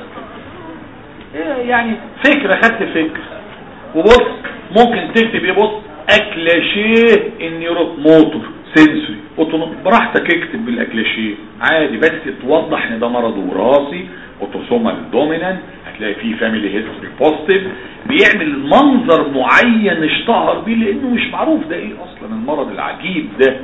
إيه يعني فكرة خدت فكرة. وبص ممكن تكتب إيه؟ بص أكلاشيه ال neuro motor sensory براحتك اكتب بالأكلاشيه. عادي بس توضح إن ده مرض وراثي. autosomal dominant هتلاقي فيه family history positive بيعمل منظر معين اشتهر بيه لأنه مش معروف ده إيه أصلا المرض العجيب ده.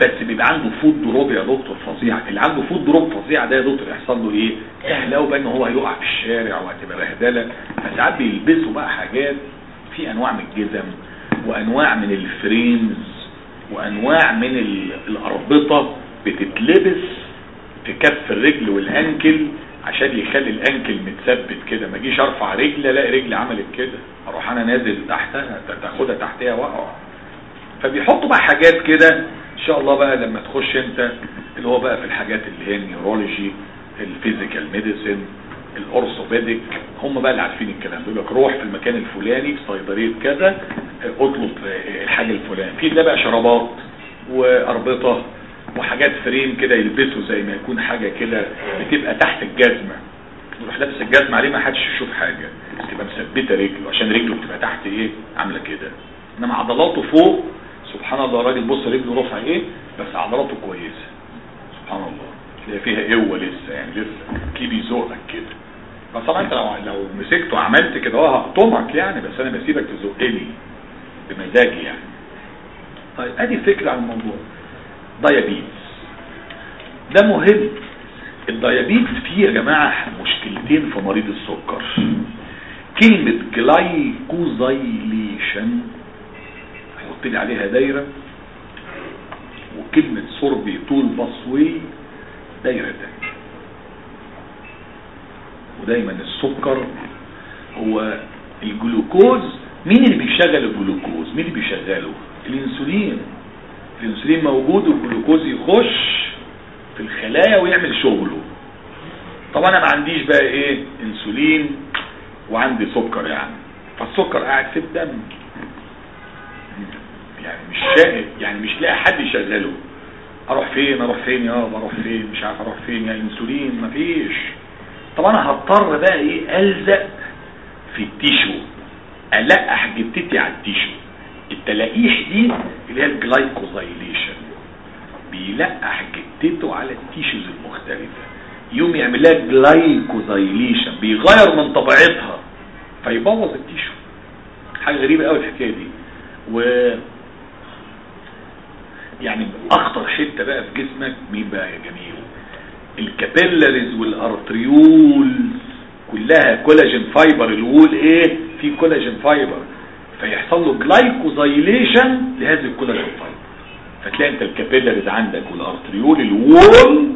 بس بيبقى عنده foot drop يا دكتور فظيع. اللي عنده foot drop فظيع ده يا دكتور يحصل له إيه؟ سهل قوي بقى إن هو هيقع في الشارع وهتبقى بهدلة. فساعات بيلبسوا بقى حاجات في أنواع من الجزم وأنواع من الفريمز وأنواع من ال- الأربطة بتتلبس في كف الرجل والأنكل. عشان يخلي الأنكل متثبت كده. ما اجيش ارفع رجل الاقي رجلي عملت كده. أروح أنا نازل تحتها تاخدها تحتها واقع. فبيحطوا بقى حاجات كده. إن شاء الله بقى لما تخش انت اللي هو بقى في الحاجات اللي هي ال neurology ال physical medicine ال orthopedic. هم بقى اللي عارفين الكلام. بيقول لك روح في المكان الفلاني في صيدليه كذا اطلب آه، الحاجة الفلانية. في ده بقى شرابات وأربطة. وحاجات frame كده يلبسوا زي ما يكون حاجة كده بتبقى تحت الجزمة. يروح لابس الجزمة عليه ما حدش يشوف حاجة. بس تبقى مثبتة رجله. عشان رجله بتبقى تحت إيه؟ عاملة كده. إنما عضلاته فوق سبحان الله راجل بص رجله رفع إيه؟ بس عضلاته كويسة. سبحان الله. تلاقي فيها قوة لسه يعني لسه تلاقيه بيزقك كده. بس طبعا أنت لو لو مسكته وعملت كده آه هقطمك يعني بس أنا بسيبك تزقني بمزاجي يعني. طيب أدي فكرة عن الموضوع. diabetes ده مهم. ال diabetes فيه يا جماعة مشكلتين في مريض السكر. كلمة glycosylation حط لي عليها دايرة. وكلمة sorbitol pathway دايرة تانية. ودايما السكر هو الجلوكوز. مين اللي بيشغل الجلوكوز؟ مين اللي بيشغله؟ الانسولين. الانسولين موجود والجلوكوز يخش في الخلايا ويعمل شغله. طبعا أنا ما عنديش بقى إيه إنسولين وعندي سكر يعني. فالسكر قاعد في الدم. يعني مش شاهد يعني مش لاقي حد يشغله. أروح فين؟ أروح فين؟ يا أروح فين؟ مش عارف أروح فين؟ يا إنسولين؟ مفيش طب أنا هضطر بقى إيه ألزق في ال tissue. ألقح جتتي على ال tissue. التلاقيح دي اللي هي ال glycosylation بيلقح جتته على ال tissues المختلفة. يوم يعمل لها glycosylation بيغير من طبيعتها فيبوظ ال tissue. حاجة غريبة قوي الحكاية دي. و يعني أخطر حتة بقى في جسمك مين بقى يا جميل. ال capillaries وال arteriole كلها collagen fiber ال wall إيه؟ في collagen fiber فيحصل له glycosylation لهذه ال collagen fiber فتلاقي انت ال capillaries عندك وال arteriole ال wall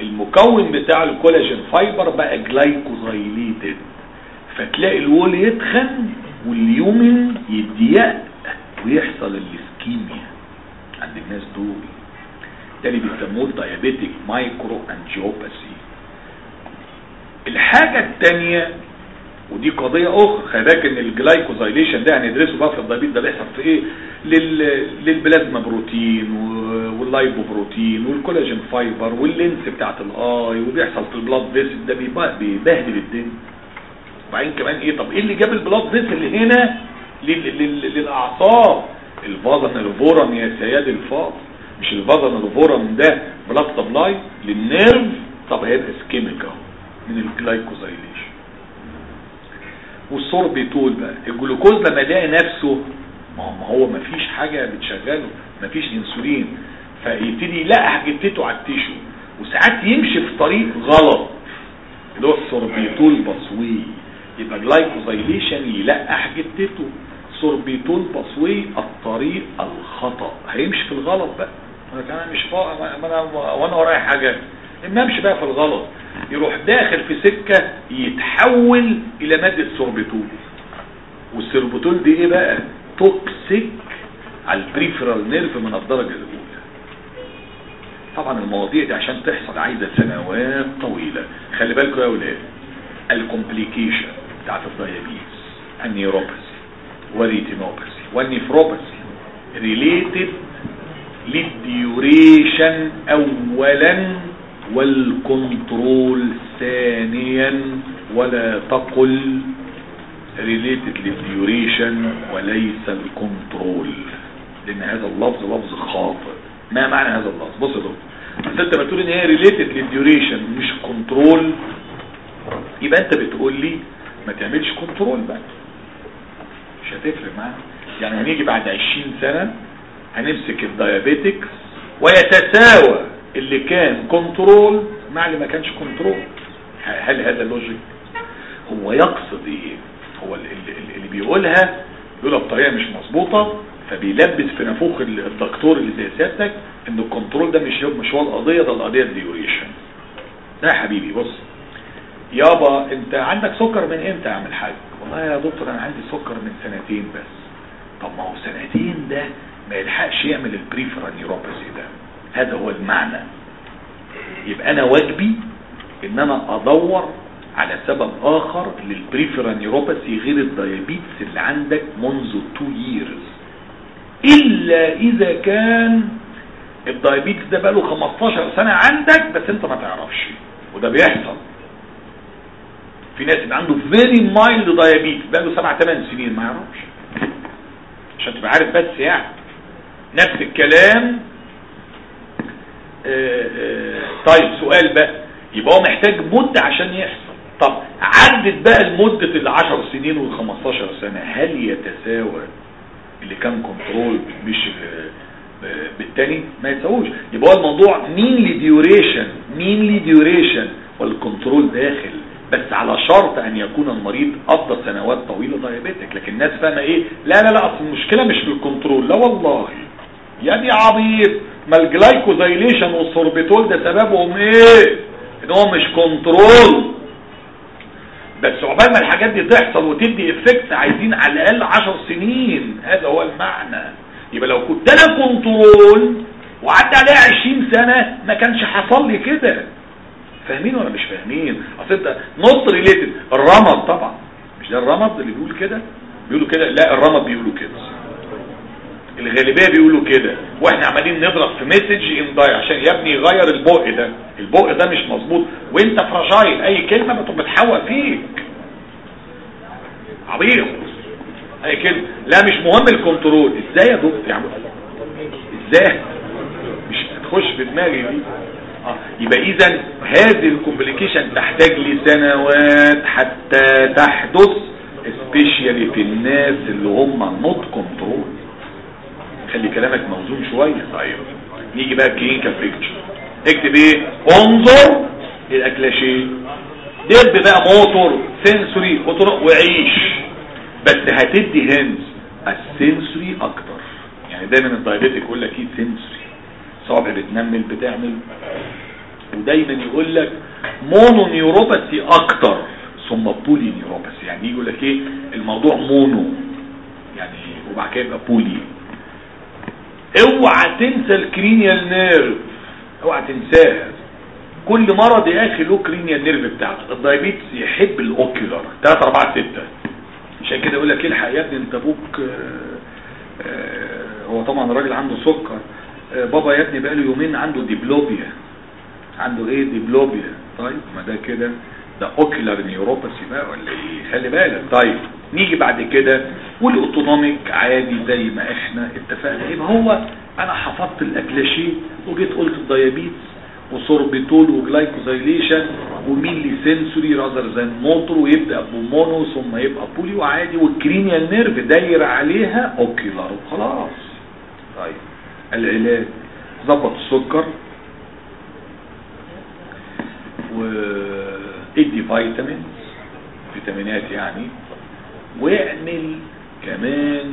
المكون بتاع ال collagen fiber بقى glycosylated فتلاقي ال wall يتخن وال lumen يضيق ويحصل ال ischemia عند الناس دول. اللي بيسموه ال diabetic microangiopathy الحاجة التانية ودي قضية أخرى. خلي بالك إن ال glycosylation ده هندرسه بقى في ال diabetes ده بيحصل في إيه؟ لل... للبلازما بروتين واللايبو بروتين والكولاجين فايبر واللينس بتاعت الاي وبيحصل في البلاد فيسل ده بيبه- بيبهدل الدنيا وبعدين كمان إيه؟ طب إيه اللي جاب ال blood vessel هنا لل... لل... للأعصاب؟ ال vasa nervorum يا سياد الفاضل. مش ال vasa nervorum ده blood supply لل nerve؟ طب هيبقى ischemic اهو من ال glycosylation والسوربيتول بقى. الجلوكوز لما يلاقي نفسه ما هو- ما فيش حاجة بتشغله ما فيش انسولين. فيبتدي يلقح جتته على ال tissue. وساعات يمشي في طريق غلط. اللي هو ال sorbitol pathway. يبقى glycosylation يلقح جتته sorbitol pathway الطريق الخطأ. هيمشي في الغلط بقى. أنا كمان مش فا... ما أنا وأنا ورايا حاجة. إن أمشي بقى في الغلط. يروح داخل في سكة يتحول إلى مادة sorbitol. وال sorbitol دي إيه بقى؟ toxic على ال peripheral nerve من الدرجة الأولى. طبعا المواضيع دي عشان تحصل عايزة سنوات طويلة. خلي بالكم يا أولاد. الكومبليكيشن بتاعت الدايابيتس. النيوروباثي والريتينوباثي والنيفروباثي ريليتد للديوريشن اولا وال control ثانيا ولا تقل related لل duration وليس ال control. لأن هذا اللفظ لفظ خاطئ. ما معنى هذا اللفظ؟ بص يا دكتور. أنت بتقول إن هي related لل duration مش control. يبقى أنت بتقول لي ما تعملش control بقى. مش هتفرق معانا يعني هنيجي بعد 20 سنة هنمسك ال diabetics ويتساوى اللي كان control مع اللي ما كانش control هل هذا logic هو يقصد إيه؟ هو اللي, اللي, بيقولها بيقولها بطريقة مش مظبوطة فبيلبس في نافوخ الدكتور اللي زي سيادتك إن ال control ده مش مش هو القضية ده القضية ال duration لا يا حبيبي بص. يابا أنت عندك سكر من إمتى يا عم الحاج؟ والله يا دكتور أنا عندي سكر من سنتين بس. طب ما هو سنتين ده ما يلحقش يعمل ال peripheral neuropathy ده. هذا هو المعنى. يبقى أنا واجبي إن أنا أدور على سبب آخر لل peripheral neuropathy غير ال diabetes اللي عندك منذ 2 years. إلا إذا كان ال diabetes ده بقاله 15 سنة عندك بس أنت ما تعرفش. وده بيحصل. في ناس اللي عنده very mild diabetes بقاله 7 8 سنين ما يعرفش. عشان تبقى عارف بس يعني. نفس الكلام طيب سؤال بقى. يبقى هو محتاج مدة عشان يحصل. طب عدت بقى المدة العشر سنين والخمستاشر سنة هل يتساوى اللي كان control مش بالتاني؟ ما يتساووش. يبقى هو الموضوع mainly duration mainly duration وال control داخل. بس على شرط أن يكون المريض قضى سنوات طويلة diabetic لكن الناس فاهمة إيه؟ لا لا لا أصل المشكلة مش في ال control لا والله. يا دي عبيط. ما ال glycosylation وال sorbitol ده سببهم إيه؟ إن هو مش control. بس عقبال ما الحاجات دي تحصل وتدي effect عايزين على الأقل 10 سنين. هذا هو المعنى. يبقى لو كنت أنا control وعدى عليها 20 سنة ما كانش حصل لي كده. فاهمين ولا مش فاهمين؟ أصل أنت نوت ريليتد الرمد طبعا. مش ده الرمد اللي بيقول كده؟ بيقولوا كده؟ لا الرمد بيقولوا كده. الغالبية بيقولوا كده. وإحنا عمالين نضرب في مسج ان عشان يا ابني غير البق ده. البق ده مش مظبوط. وانت فراجايل أي كلمة بتحوق فيك. عبيط. أي كلمة. لا مش مهم ال control. إزاي يا دكتور؟ عم. إزاي؟ مش هتخش في دماغي دي. آه. يبقى إذا هذه ال complication تحتاج لسنوات حتى تحدث specially في الناس اللي هم not control خلي كلامك موزون شوية. طيب نيجي بقى clinical picture اكتب إيه؟ انظر للاكلاشيه دب بقى motor sensory وعيش. بس هتدي هنز ال sensory أكتر. يعني دايما ال diabetic يقول لك إيه sensory؟ صابع بتنمل بتعمل. ودايما يقول لك mononeuropathy أكتر ثم polyneuropathy يعني يقول لك إيه؟ الموضوع mono. يعني وبعد كده يبقى poly. اوعى تنسى ال cranial nerve. اوعى تنساها. كل مرض يا أخي له cranial nerve بتاعته. ال diabetes يحب ال ocular. 3 4 6 عشان كده يقول لك الحق يا ابني أنت أبوك آه، آه، هو طبعا الراجل عنده سكر. آه، بابا يا ابني بقاله يومين عنده diplopia. عنده إيه؟ diplopia. طيب ما ده كده. ده ocular neuropathy بقى ولا إيه؟ خلي بالك. طيب نيجي بعد كده وال autonomic عادي زي ما إحنا اتفقنا. يبقى هو أنا حفظت الاكلاشيه وجيت قلت الديابيتس وسوربيتول وجلايكوزايليشن وميلي سنسوري رازر زان موتور ويبدأ ب mono ثم يبقى poly وعادي وال cranial nerve داير عليها ocular. وخلاص طيب العلاج. ظبط السكر. وادي فيتامين فيتامينات يعني واعمل كمان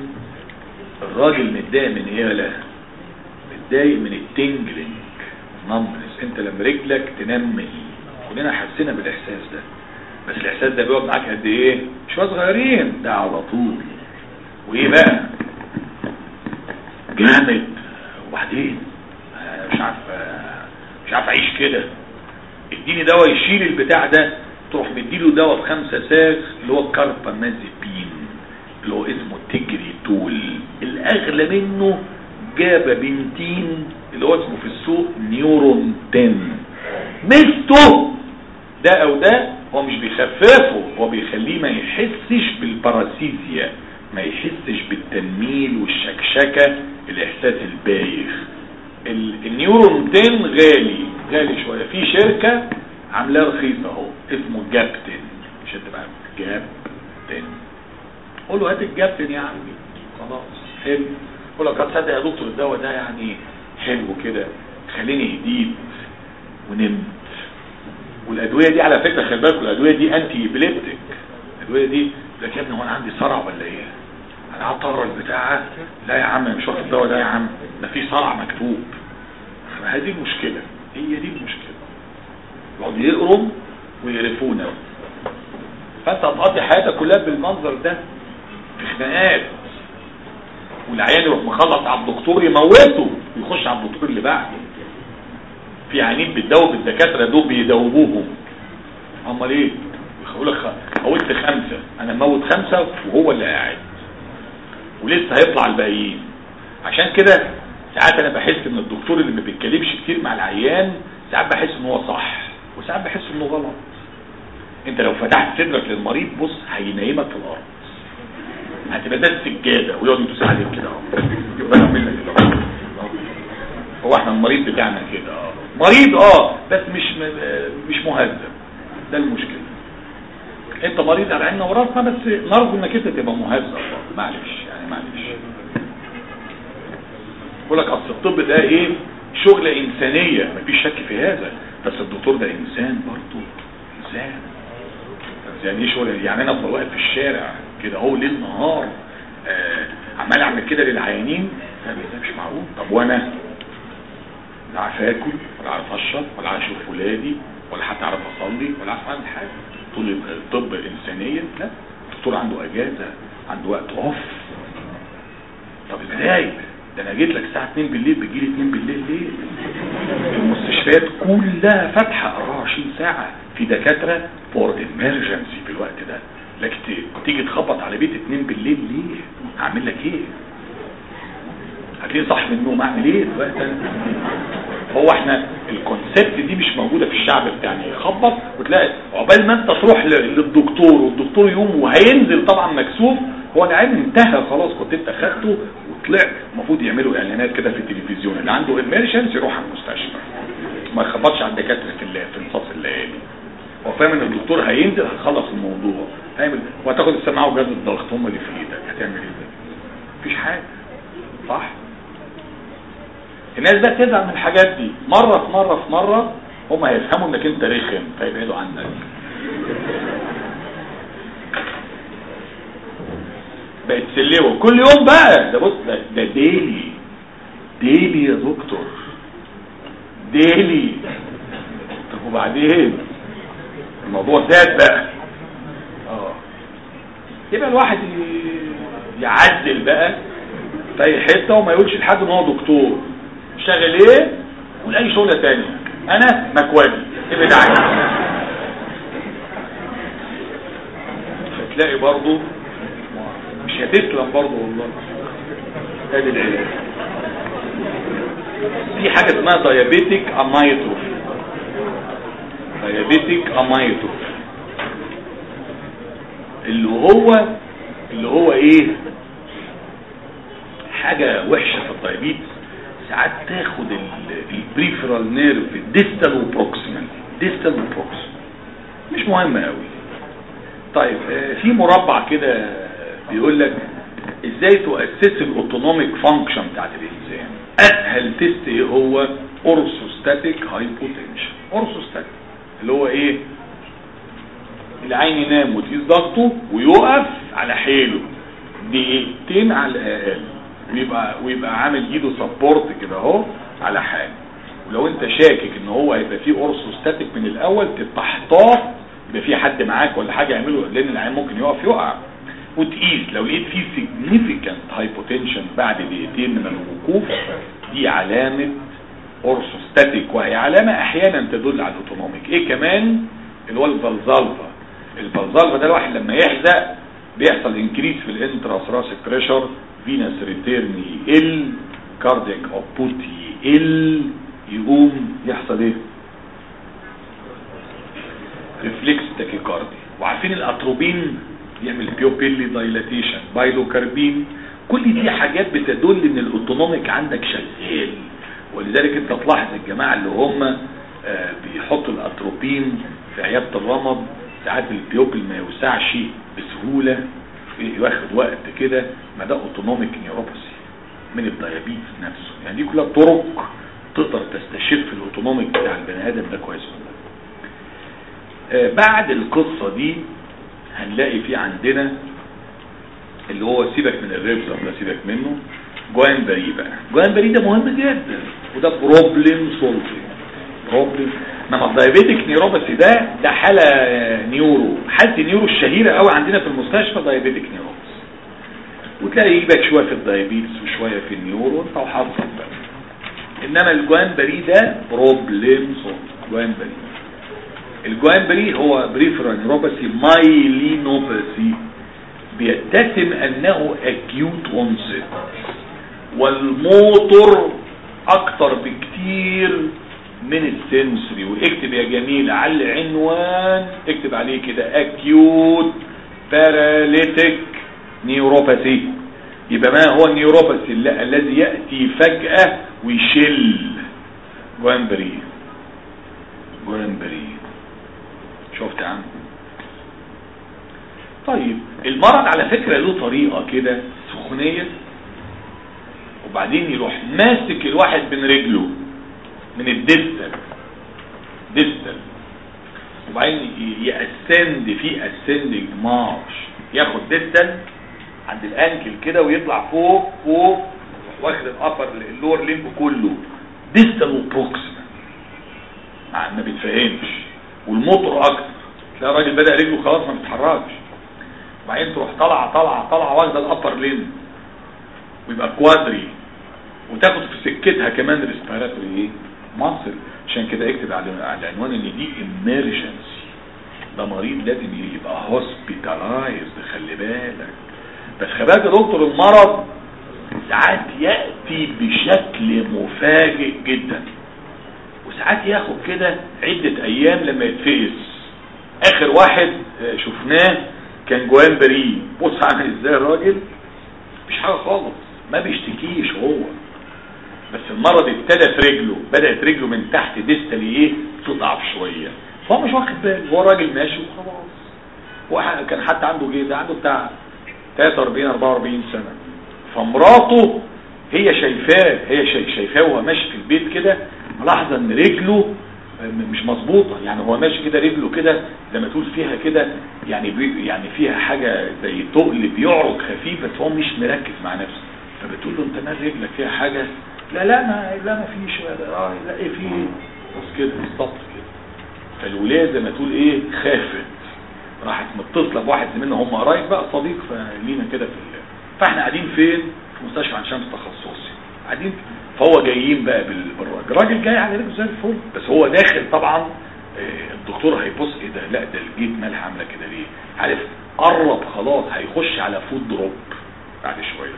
الراجل متضايق من إيه لا متضايق من ال tingling numbness انت لما رجلك تنمل كلنا حسينا بالإحساس ده. بس الإحساس ده بيقعد معاك قد إيه؟ شوية صغيرين. ده على طول. وإيه بقى؟ جامد. وبعدين؟ مش عارف مش عارف أعيش كده. اديني دواء يشيل البتاع ده تروح مديله دواء بخمسة ساغ اللي هو كاربامازيبين اللي هو اسمه تجري تول الأغلى منه جابا بنتين اللي هو اسمه في السوق نيورون 10 ميزته ده أو ده هو مش بيخففه هو بيخليه ما يحسش بالباراسيزيا ما يحسش بالتنميل والشكشكة الإحساس البايخ. ال- النيورون 10 غالي غالي شوية. في شركة عاملاه رخيص أهو اسمه جابتن. مش انت بقى جابتن. قول له هات الجابتن يا عمي. خلاص حلو. قول لك تصدق يا دكتور الدواء ده يعني حلو كده. خليني هديت ونمت. والأدوية دي على فكرة خلي بالك الأدوية دي انتي ابليبتيك الأدوية دي لك يا ابني هو أنا عندي صرع ولا إيه؟ أنا قعدت اقرا البتاع لا يا عم مش واخد الدواء ده يا عم ده في صرع مكتوب. هذه المشكلة هي دي المشكلة. يقعدوا يقروا ويقرفونا فأنت هتقضي حياتك كلها بالمنظر ده في خناقات. والعيان يروح مخلص على الدكتور يموته ويخش على الدكتور اللي بعده. في عيانين بتدوب الدكاتره دول بيدوبوهم أمال إيه؟ يقول لك حاولت خمسة أنا موت خمسة وهو اللي قاعد. ولسه هيطلع الباقيين. عشان كده ساعات أنا بحس إن الدكتور اللي ما بيتكلمش كتير مع العيان ساعات بحس إن هو صح وساعات بحس إنه غلط. انت لو فتحت صدرك للمريض بص هينيمك في الأرض. هتبقى ده السجادة ويقعد يدوس عليك كده. اهو يبقى يعمل لك كده. هو إحنا المريض بتاعنا كده. مريض آه بس مش مش مهذب. ده المشكلة. انت مريض على عيننا وراسنا بس نرجو انك انت تبقى مهذب. معلش يعني معلش. بقول لك أصل الطب ده إيه؟ شغلة إنسانية مفيش شك في هذا. بس الدكتور ده إنسان برضه إنسان. يعني إيه شغل يعني أنا أفضل واقف في الشارع كده أهو ليل نهار آه عمال أعمل كده للعيانين. ده مش معقول؟ طب وأنا؟ لا عارف أكل ولا عارف أشرب ولا عارف أشوف ولادي ولا حتى عارف أصلي ولا عارف اعمل حاجة تقول لي الطب انسانيا لا الدكتور عنده إجازة عنده وقت off طب إزاي؟ ده أنا جيت لك الساعة 2 بالليل بتجي لي 2 بالليل ليه؟ المستشفيات كلها فاتحة 24 ساعة. في دكاترة for emergency في الوقت ده. لكن تيجي تخبط على بيت 2 بالليل ليه؟ هعمل لك إيه؟ هتلاقي صح من النوم اعمل إيه دلوقتي؟ هو إحنا ال concept دي مش موجودة في الشعب بتاعنا يخبط وتلاقي عقبال ما انت تروح للدكتور والدكتور يقوم وهينزل طبعا مكسوف هو العيان انتهى خلاص كنت انت خدته وطلعت. المفروض يعملوا إعلانات كده في التلفزيون اللي عنده emergency يروح على المستشفى. ما يخبطش على الدكاترة في نصاص الليالي هو فاهم إن الدكتور هينزل هيخلص الموضوع. هيعمل وهتاخد السماعة وجهاز الضغط هم اللي في إيدك. هتعمل إيه؟ مفيش حاجة. صح؟ الناس بقى تزعل من الحاجات دي. مرة في مرة في مرة هم هيفهموا إنك أنت رخم فيبعدوا عنك. بقت سلوه كل يوم بقى. ده بص ده, ده ديلي ديلي يا دكتور. ديلي طب وبعدين؟ الموضوع زاد بقى. آه. يبقى الواحد يعدل بقى. في اي حتة وما يقولش لحد إن هو دكتور. شغال إيه؟ قول أي شغلة تانية أنا مكواجي ابعد عني. فتلاقي برضو مش هتسلم برضو والله. ادي العلاج في حاجة اسمها ديابيتك امايتروفي diabetic amyotrophy اللي هو اللي هو إيه؟ حاجة وحشة في ال diabetes ساعات تاخد ال peripheral nerve distal و proximal distal و proximal مش مهم قوي طيب آه، في مربع كده بيقول لك إزاي ت assess ال autonomic function بتاعت الإنسان. أسهل test إيه هو؟ orthostatic hypotension orthostatic اللي هو إيه؟ العيان ينام وتقيس ضغطه ويقف على حيله. دقيقتين على الأقل. ويبقى ويبقى عامل ايده support كده اهو على حاله ولو انت شاكك ان هو هيبقى فيه orthostatic من الأول تحتاط يبقى في حد معاك ولا حاجة يعمله لأن العيان ممكن يقف يقع. وتقيس لو لقيت فيه significant hypotension بعد دقيقتين من الوقوف دي علامة orthostatic وهي علامة أحيانا تدل على ال autonomic إيه كمان؟ اللي هو ال Valsalva ال Valsalva ده الواحد لما يحزق بيحصل increase في ال intrathoracic pressure venous return يقل cardiac output يقل يقوم يحصل إيه reflex tachycardia وعارفين الاتروبين يعمل pupillary dilatation pilocarpine كل دي حاجات بتدل ان ال autonomic عندك شغال ولذلك انت تلاحظ الجماعه اللي هم بيحطوا الاتروبين في عياده الرمد ساعات ال pupil ما يوسعش بسهوله ياخد وقت كده ما ده autonomic neuropathy من ال diabetes نفسه. يعني دي كلها طرق تقدر تستشف ال autonomic بتاع البني آدم ده كويس ولا لأ. آه، بعد القصة دي هنلاقي في عندنا اللي هو سيبك من الريبز ولا سيبك منه جوان بري بقى. جوان بري ده مهم جدا. وده problem solving problem انما ال diabetic neuropathy ده ده حالة neuro. حالة ال neuro الشهيرة قوي عندنا في المستشفى diabetic neuropathy وتلاقي يجيبك شوية في الدايابيتس وشوية في ال neuro انت وحظك بقى. إنما الجوان بري ده problem solving Guillain-Barré الجوان بري هو peripheral neuropathy myelinopathy. بيتسم أنه acute onset. والموتور أكتر بكتير من ال sensory. واكتب يا جميل على العنوان اكتب عليه كده acute paralytic neuropathy. يبقى ما هو ال neuropathy؟ الذي يأتي فجأة ويشل. Guillain-Barré Guillain-Barré شفت يا عم؟ طيب المرض على فكرة له طريقة كده سخونية. وبعدين يروح ماسك الواحد من رجله. من ال distal distal وبعدين ي ascend في ascending march ياخد distal عند ال ankle كده ويطلع فوق فوق واخد ال upper ال lower limb كله. distal و proximal مع ما بيتفهمش. والموتور أكتر تلاقي الراجل بدأ رجله خلاص ما بتتحركش وبعدين تروح طالعة طالعة طالعة واخدة ال upper limb ويبقى quadri وتاخد في سكتها كمان respiratory إيه muscle عشان كده اكتب على العنوان إن دي emergency ده مريض لازم يبقى hospitalized خلي بالك. بس خلي بالك دكتور المرض ساعات يأتي بشكل مفاجئ جدا. وساعات ياخد كده عدة أيام لما يتفقس. آخر واحد آه، شفناه كان جوان بري بص عامل إزاي الراجل مش حاجة خالص. ما بيشتكيش هو. بس المرض ابتدى في رجله بدأت رجله من تحت ديستالي إيه؟ تضعف شوية. فهو مش واخد باله هو راجل ماشي وخلاص. هو كان حتى عنده جيه ده عنده بتاع 43 44 سنة. فمراته هي شايفاه هي شاي- شايفاه وهو ماشي في البيت كده ملاحظة إن رجله مش مظبوطة. يعني هو ماشي كده رجله كده زي ما تقول فيها كده يعني بي يعني فيها حاجة زي تقل بيعرج خفيف بس هو مش مركز مع نفسه. فبتقول له أنت مال رجلك؟ فيها حاجة لا لا ما لا ما فيش آه. لا إيه في إيه؟ بص كده بالظبط كده. فالولية زي ما تقول إيه خافت. راحت متصلة بواحد زميلنا هم قرايب بقى صديق فلينا كده في ال- فإحنا قاعدين فين؟ في مستشفى عين شمس تخصصي. قاعدين فهو جايين بقى بال- بالراجل. الراجل جاي على رجله زي الفل. بس هو داخل طبعا آه، الدكتور هيبص إيه ده؟ لا ده الجيب مالها عاملة كده ليه؟ عارف قرب خلاص هيخش على foot drop بعد شوية.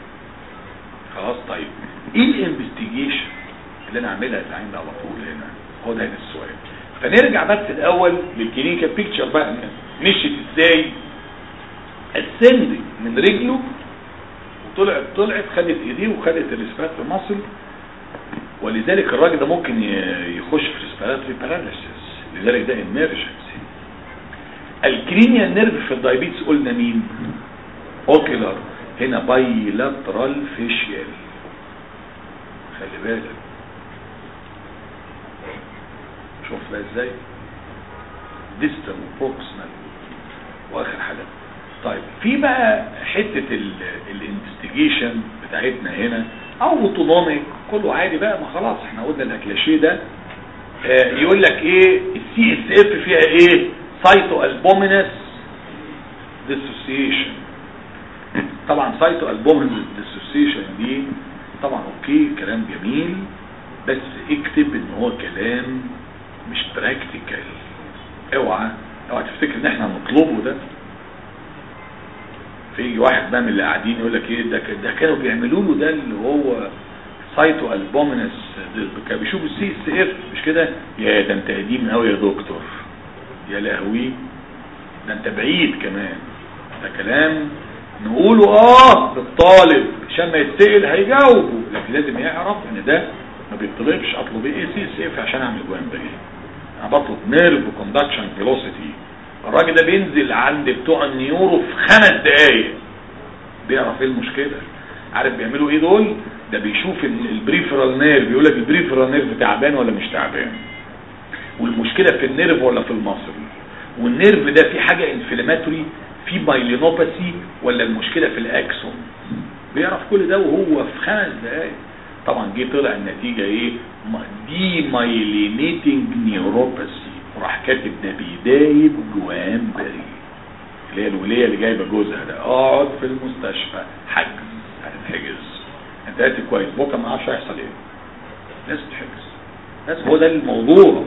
خلاص طيب. إيه ال investigation اللي أنا اعملها اللي عندي على طول هنا؟ هو ده السؤال. فنرجع بس الأول لل clinical picture بقى. مشيت إزاي؟ ascending من رجله وطلعت طلعت خدت إيديه وخدت ال respiratory muscle ولذلك الراجل ده ممكن يخش في respiratory paralysis لذلك ده emergency ال cranial nerve في ال diabetes قلنا مين؟ ocular هنا bilateral facial خلي بالك. بقى إزاي؟ distal و proximal وآخر حاجة. طيب في بقى حتة ال investigation بتاعتنا هنا أو autonomic كله عادي بقى ما خلاص إحنا قلنا الأكلاشيه ده. آه، يقول لك إيه؟ ال CSF فيها إيه؟ cyto albuminous dissociation طبعا cyto albuminous dissociation دي طبعا okay كلام جميل بس اكتب إن هو كلام مش practical اوعى اوعى تفتكر إن إحنا هنطلبه ده. في واحد بقى من اللي قاعدين يقول لك إيه ده ده كانوا بيعملوا له ده اللي هو cyto albuminous كانوا بيشوفوا ال CSF مش كده؟ يا ده أنت قديم قوي يا دكتور. يا لهوي. ده أنت بعيد كمان. ده كلام نقوله آه للطالب عشان ما يتسأل هيجاوبه. لكن لازم يعرف إن ده ما بيطلبش أطلب إيه سي اس إف عشان أعمل جوان بايه أنا بطلب nerve conduction velocity الراجل ده بينزل عند بتوع ال neuro في خمس دقايق. بيعرف إيه المشكلة؟ عارف بيعملوا إيه دول؟ ده بيشوف ال- ال peripheral nerve بيقول لك ال peripheral nerve تعبان ولا مش تعبان. والمشكلة في ال nerve ولا في ال muscle؟ وال nerve ده في حاجة inflammatory في myelinopathy ولا المشكلة في ال axon؟ بيعرف كل ده وهو في خمس دقايق طبعا جه طلع النتيجة إيه؟ demyelinating neuropathy. وراح كاتب ده بدايه جوان بري اللي هي الولية اللي جايبة جوزها ده. اقعد في المستشفى. حجز. هتتحجز. انت قلت كويس. بكرة ما أعرفش هيحصل إيه. لازم تحجز بس هو ده الموضوع.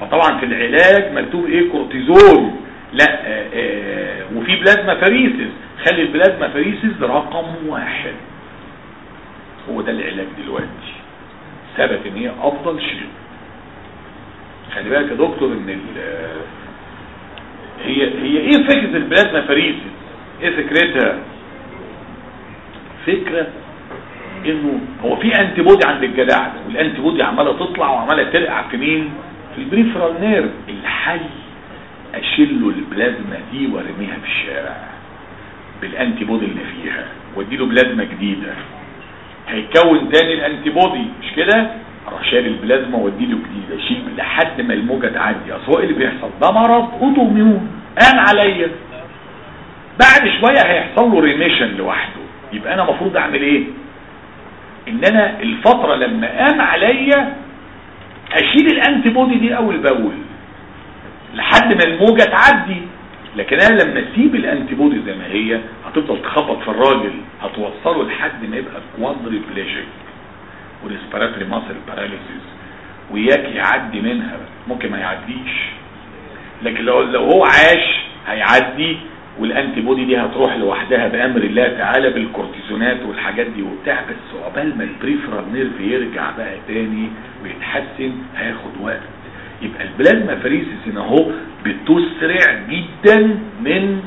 فطبعا في العلاج مكتوب إيه؟ كورتيزون لا آه آه وفي plasmapheresis خلي ال plasmapheresis رقم واحد. هو ده العلاج دلوقتي. ثبت إن هي أفضل شيء. خلي بالك يا دكتور إن هي هي إيه فكرة ال plasmapheresis إيه فكرتها؟ فكرة إنه هو في antibody عند الجدع ده وال antibody عمالة تطلع وعمالة ترقع في مين؟ في ال peripheral nerve الحل اشيل له البلازما دي وارميها في الشارع بال antibody اللي فيها وادي له بلازما جديدة. هيكون تاني ال antibody مش كده؟ أروح شايل البلازما وادي له جديدة. اشيل لحد ما الموجة تعدي. أصل هو إيه اللي بيحصل؟ ده مرض autoimmune قام عليا. بعد شوية هيحصل له remission لوحده. يبقى أنا المفروض أعمل إيه؟ إن أنا الفترة لما قام عليا أشيل ال antibody دي أول بأول. لحد ما الموجة تعدي. لكن أنا لما أسيب ال antibody زي ما هي هتفضل تخبط في الراجل هتوصله لحد ما يبقى quadriplegic و respiratory muscle paralysis وياك يعدي منها. ممكن ما يعديش. لكن لو لو هو عاش هيعدي. وال antibody دي هتروح لوحدها بأمر الله تعالى بالكورتيزونات والحاجات دي وبتاع. بس عقبال ما ال peripheral nerve يرجع بقى تاني ويتحسن هياخد وقت. يبقى ال plasmapheresis هنا اهو بتسرع جدا من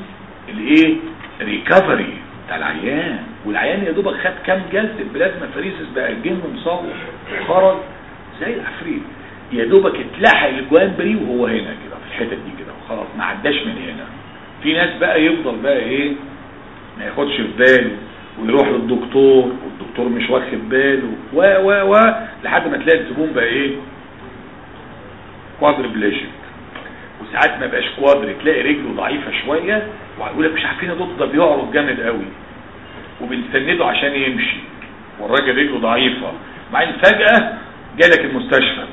الايه؟ recovery بتاع العيان. والعيان يا دوبك خد كام جلسه plasmapheresis بقى الجن مصور وخرج زي العفريت. يا دوبك اتلحق الجوانبري وهو هنا كده في الحتت دي كده وخلاص ما عداش من هنا. في ناس بقى يفضل بقى إيه؟ ما ياخدش في باله ويروح للدكتور والدكتور مش واخد باله و و و لحد ما تلاقي الزبون بقى إيه؟ quadriplegic وساعات ما بقاش quadri تلاقي رجله ضعيفة شوية ويقول لك مش عارفين يا ده بيعرج جامد قوي. وبنسنده عشان يمشي. والراجل رجله ضعيفة. بعدين فجأة جالك المستشفى.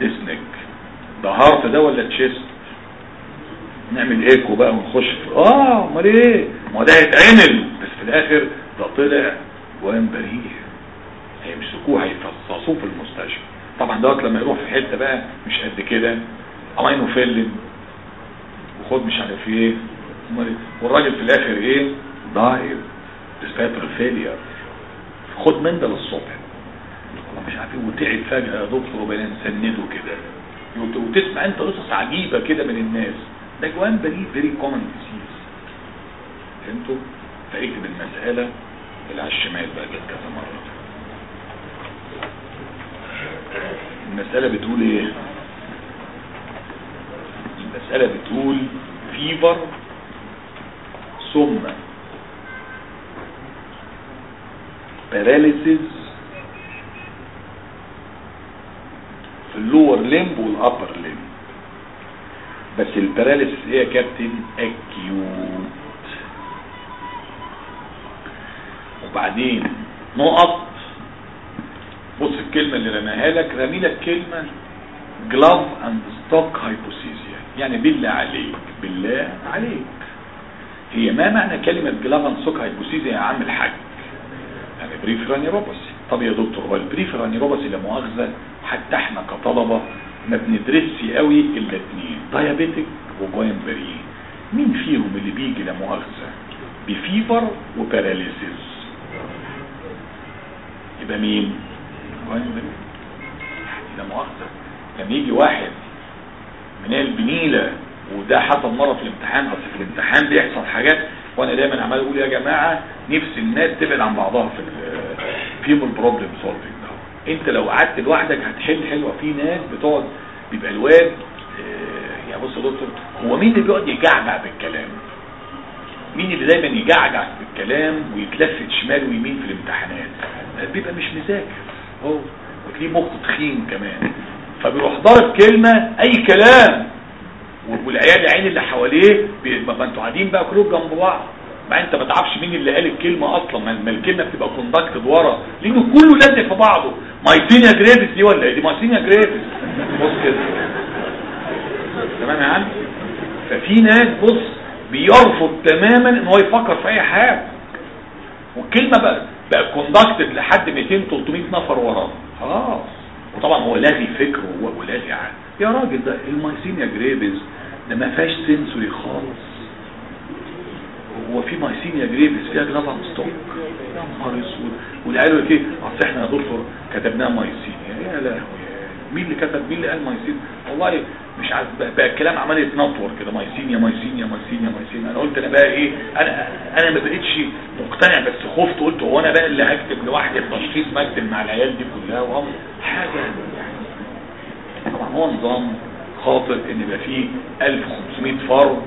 dyspneic ده heart ده ولا chest؟ نعمل ايكو بقى ونخش في آه أمال إيه؟ ما ده هيتعمل. بس في الآخر ده طلع جوان بريء هيمسكوه هيفصصوه في المستشفى. طبعا دوت لما يروح في حتة بقى مش قد كده امينو فيلم وخد مش عارف إيه. والراجل في الآخر إيه؟ died. respiratory failure خد من ده للصبح مش عارف إيه. وتعب فجأة يا دكتور وبين نسنده كده. وتسمع أنت قصص عجيبة كده من الناس. ده Guillain-Barré very common disease فهمتوا؟ فاكتب المسألة اللي على الشمال بقى كذا مرة. المسألة بتقول إيه؟ المسألة بتقول fever ثم paralysis في ال lower limb وال upper limb بس ال paralysis إيه يا كابتن acute وبعدين نقط بص الكلمة اللي رماها لك رمي لك كلمة glove and stock hypoesthesia يعني بالله عليك بالله عليك. هي ما معنى كلمة glove and stock hypoesthesia يا عم الحاج؟ يعني peripheral neuropathy طب يا دكتور هو ال peripheral neuropathy لا مؤاخذة؟ حتى إحنا كطلبة ما بندرسش قوي إلا اتنين. دايابيتك وجوينبري مين فيهم اللي بيجي لا مؤاخذة؟ بفيفر وباراليسيس. يبقى مين؟ جوينبري لا مؤاخذة لما يجي واحد من البنيلة وده حصل مرة في الامتحان اصل في الامتحان بيحصل حاجات وأنا دايما عمال أقول يا جماعة نفس الناس تبعد عن بعضها في فيهم ال problem solving ده. أنت لو قعدت لوحدك هتحل حلوة. في ناس بتقعد بيبقى الواد آه يا بص يا دكتور هو مين اللي بيقعد يجعجع بالكلام؟ مين اللي دايما يجعجع بالكلام ويتلفت شمال ويمين في الامتحانات؟ بيبقى مش مذاكر. اهو وتلاقيه مخه تخين كمان. فبيروح ضارب كلمة أي كلام. والعيال العين اللي حواليه ما أنتوا قاعدين بقى كلهم جنب بعض. ما انت ما تعرفش مين اللي قال الكلمة أصلا. ما الكلمة بتبقى conducted ورا. لأنه كله لازق في بعضه. myasthenia gravis دي ولا إيه؟ دي myasthenia gravis بص كده. تمام يا عم؟ ففي ناس بص بيرفض تماما إن هو يفكر في أي حاجة. والكلمة بقى بقى conducted لحد 200 300 نفر وراه. خلاص. وطبعا هو لاغي فكره ولاغي عقل. يا راجل ده ال myasthenia gravis ده ما فيهاش sensory خالص. هو في myasthenia gravis فيها glove and stock يا نهار أسود. والعيال يقول إيه؟ أصل إحنا يا دكتور كتبناها myasthenia. يا لهوي. مين اللي كتب مين اللي قال myasthenia والله مش عارف بقى الكلام عمال يتنطور كده myasthenia myasthenia myasthenia myasthenia أنا قلت أنا بقى إيه أنا أنا ما بقتش مقتنع بس خفت قلت هو أنا بقى اللي هكتب لوحدي التشخيص ما اكتب مع العيال دي كلها؟ وهم حاجة يعني. طبعا هو نظام خاطر إن يبقى فيه 1500 فرد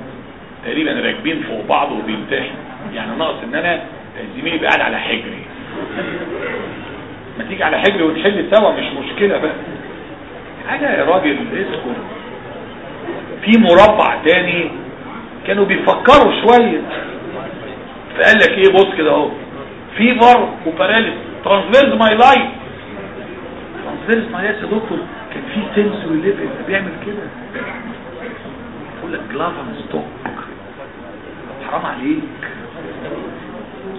تقريبا راكبين فوق بعض وبيمتحن. يعني ناقص إن أنا زميلي قاعد على حجري. ما تيجي على حجري ونحل سوا مش مشكلة بقى. حاجة يا راجل اسكت. في مربع تاني كانوا بيفكروا شوية. فقال لك إيه بص كده أهو. fever و paralysis transverse myelitis transverse myelitis يا دكتور كان في sensory level بيعمل كده. يقول لك glove and stock حرام عليك.